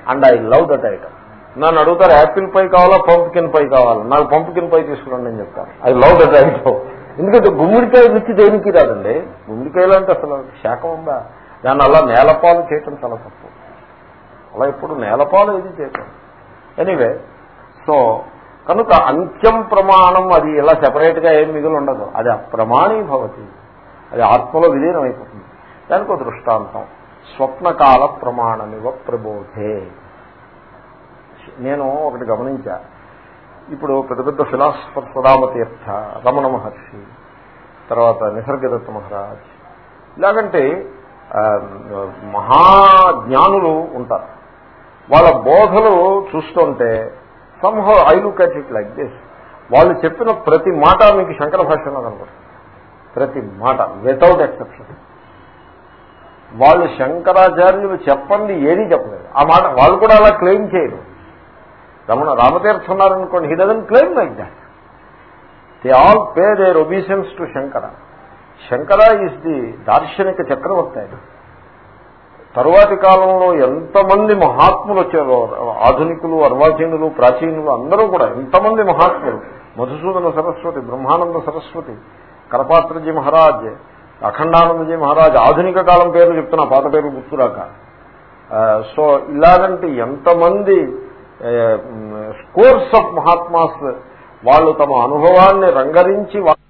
and I love that item. నన్ను అడుగుతారు యాపిల్ పై కావాలా పంప్కిన్ పై కావాలా? నాకు పంప్కిన్ పై తీసుకురండి అని చెప్తాను ఐ లవ్ దట్ ఐటమ్. ఎందుకంటే గుమ్మడికాయ రుచి దేనికి రాదండి? గుమ్మడికాయలు అంటే అసలు శాఖం ఉందా? దాన్ని అలా నేలపాలు చేయటం చాలా తప్పు. అలా ఇప్పుడు నేలపాలు ఏది చేయటం? ఎనీవే సో కనుక అంత్యం ప్రమాణం అది ఇలా సెపరేట్గా ఏం మిగిలి ఉండదు. అది అప్రమాణీభవతి. అది ఆత్మలో విలీనం అయిపోతుంది దానికి ఒక దృష్టాంతం. స్వప్నకాల ప్రమాణమివ ప్రబోధే. నేను ఒకటి గమనించా. ఇప్పుడు పెద్ద పెద్ద ఫిలాసఫర్ సురామతీర్థ రమణ మహర్షి తర్వాత నిసర్గదత్త మహారాజ్ ఇలాగంటే మహాజ్ఞానులు ఉంటారు. వాళ్ళ బోధలు చూస్తుంటే somehow I look at it like this వాళ్ళు చెప్పిన ప్రతి మాట మీకు శంకర భాషలో కనపడుతుంది. ప్రతి మాట వితౌట్ ఎక్సెప్షన్ వాళ్ళు శంకరాచార్యులు చెప్పండి ఏది చెప్పలేదు. ఆ మాట వాళ్ళు కూడా అలా క్లెయిమ్ చేయరు. రమణ రామతీర్థం ఉన్నారనుకోండి he doesn't claim like that they all pay their obeisance to Shankara Shankara is the దార్శనిక చక్రవర్తి ఆయన తరువాతి కాలంలో ఎంతమంది మహాత్ములు వచ్చారో ఆధునికులు అర్వాచీనులు ప్రాచీనులు అందరూ కూడా ఎంతమంది మహాత్ములు? మధుసూదన సరస్వతి బ్రహ్మానంద సరస్వతి కరపాత్రజీ మహారాజ్ అఖండానందజీ మహారాజ్ ఆధునిక కాలం పేర్లు చెప్తున్నా పాత పేర్లు గుర్తురాక. ఆ, సో ఇలాగంటే ఎంతమంది స్కోర్స్ ఆఫ్ మహాత్మాస్ వాళ్ళు తమ అనుభవాన్ని రంగరించి వా-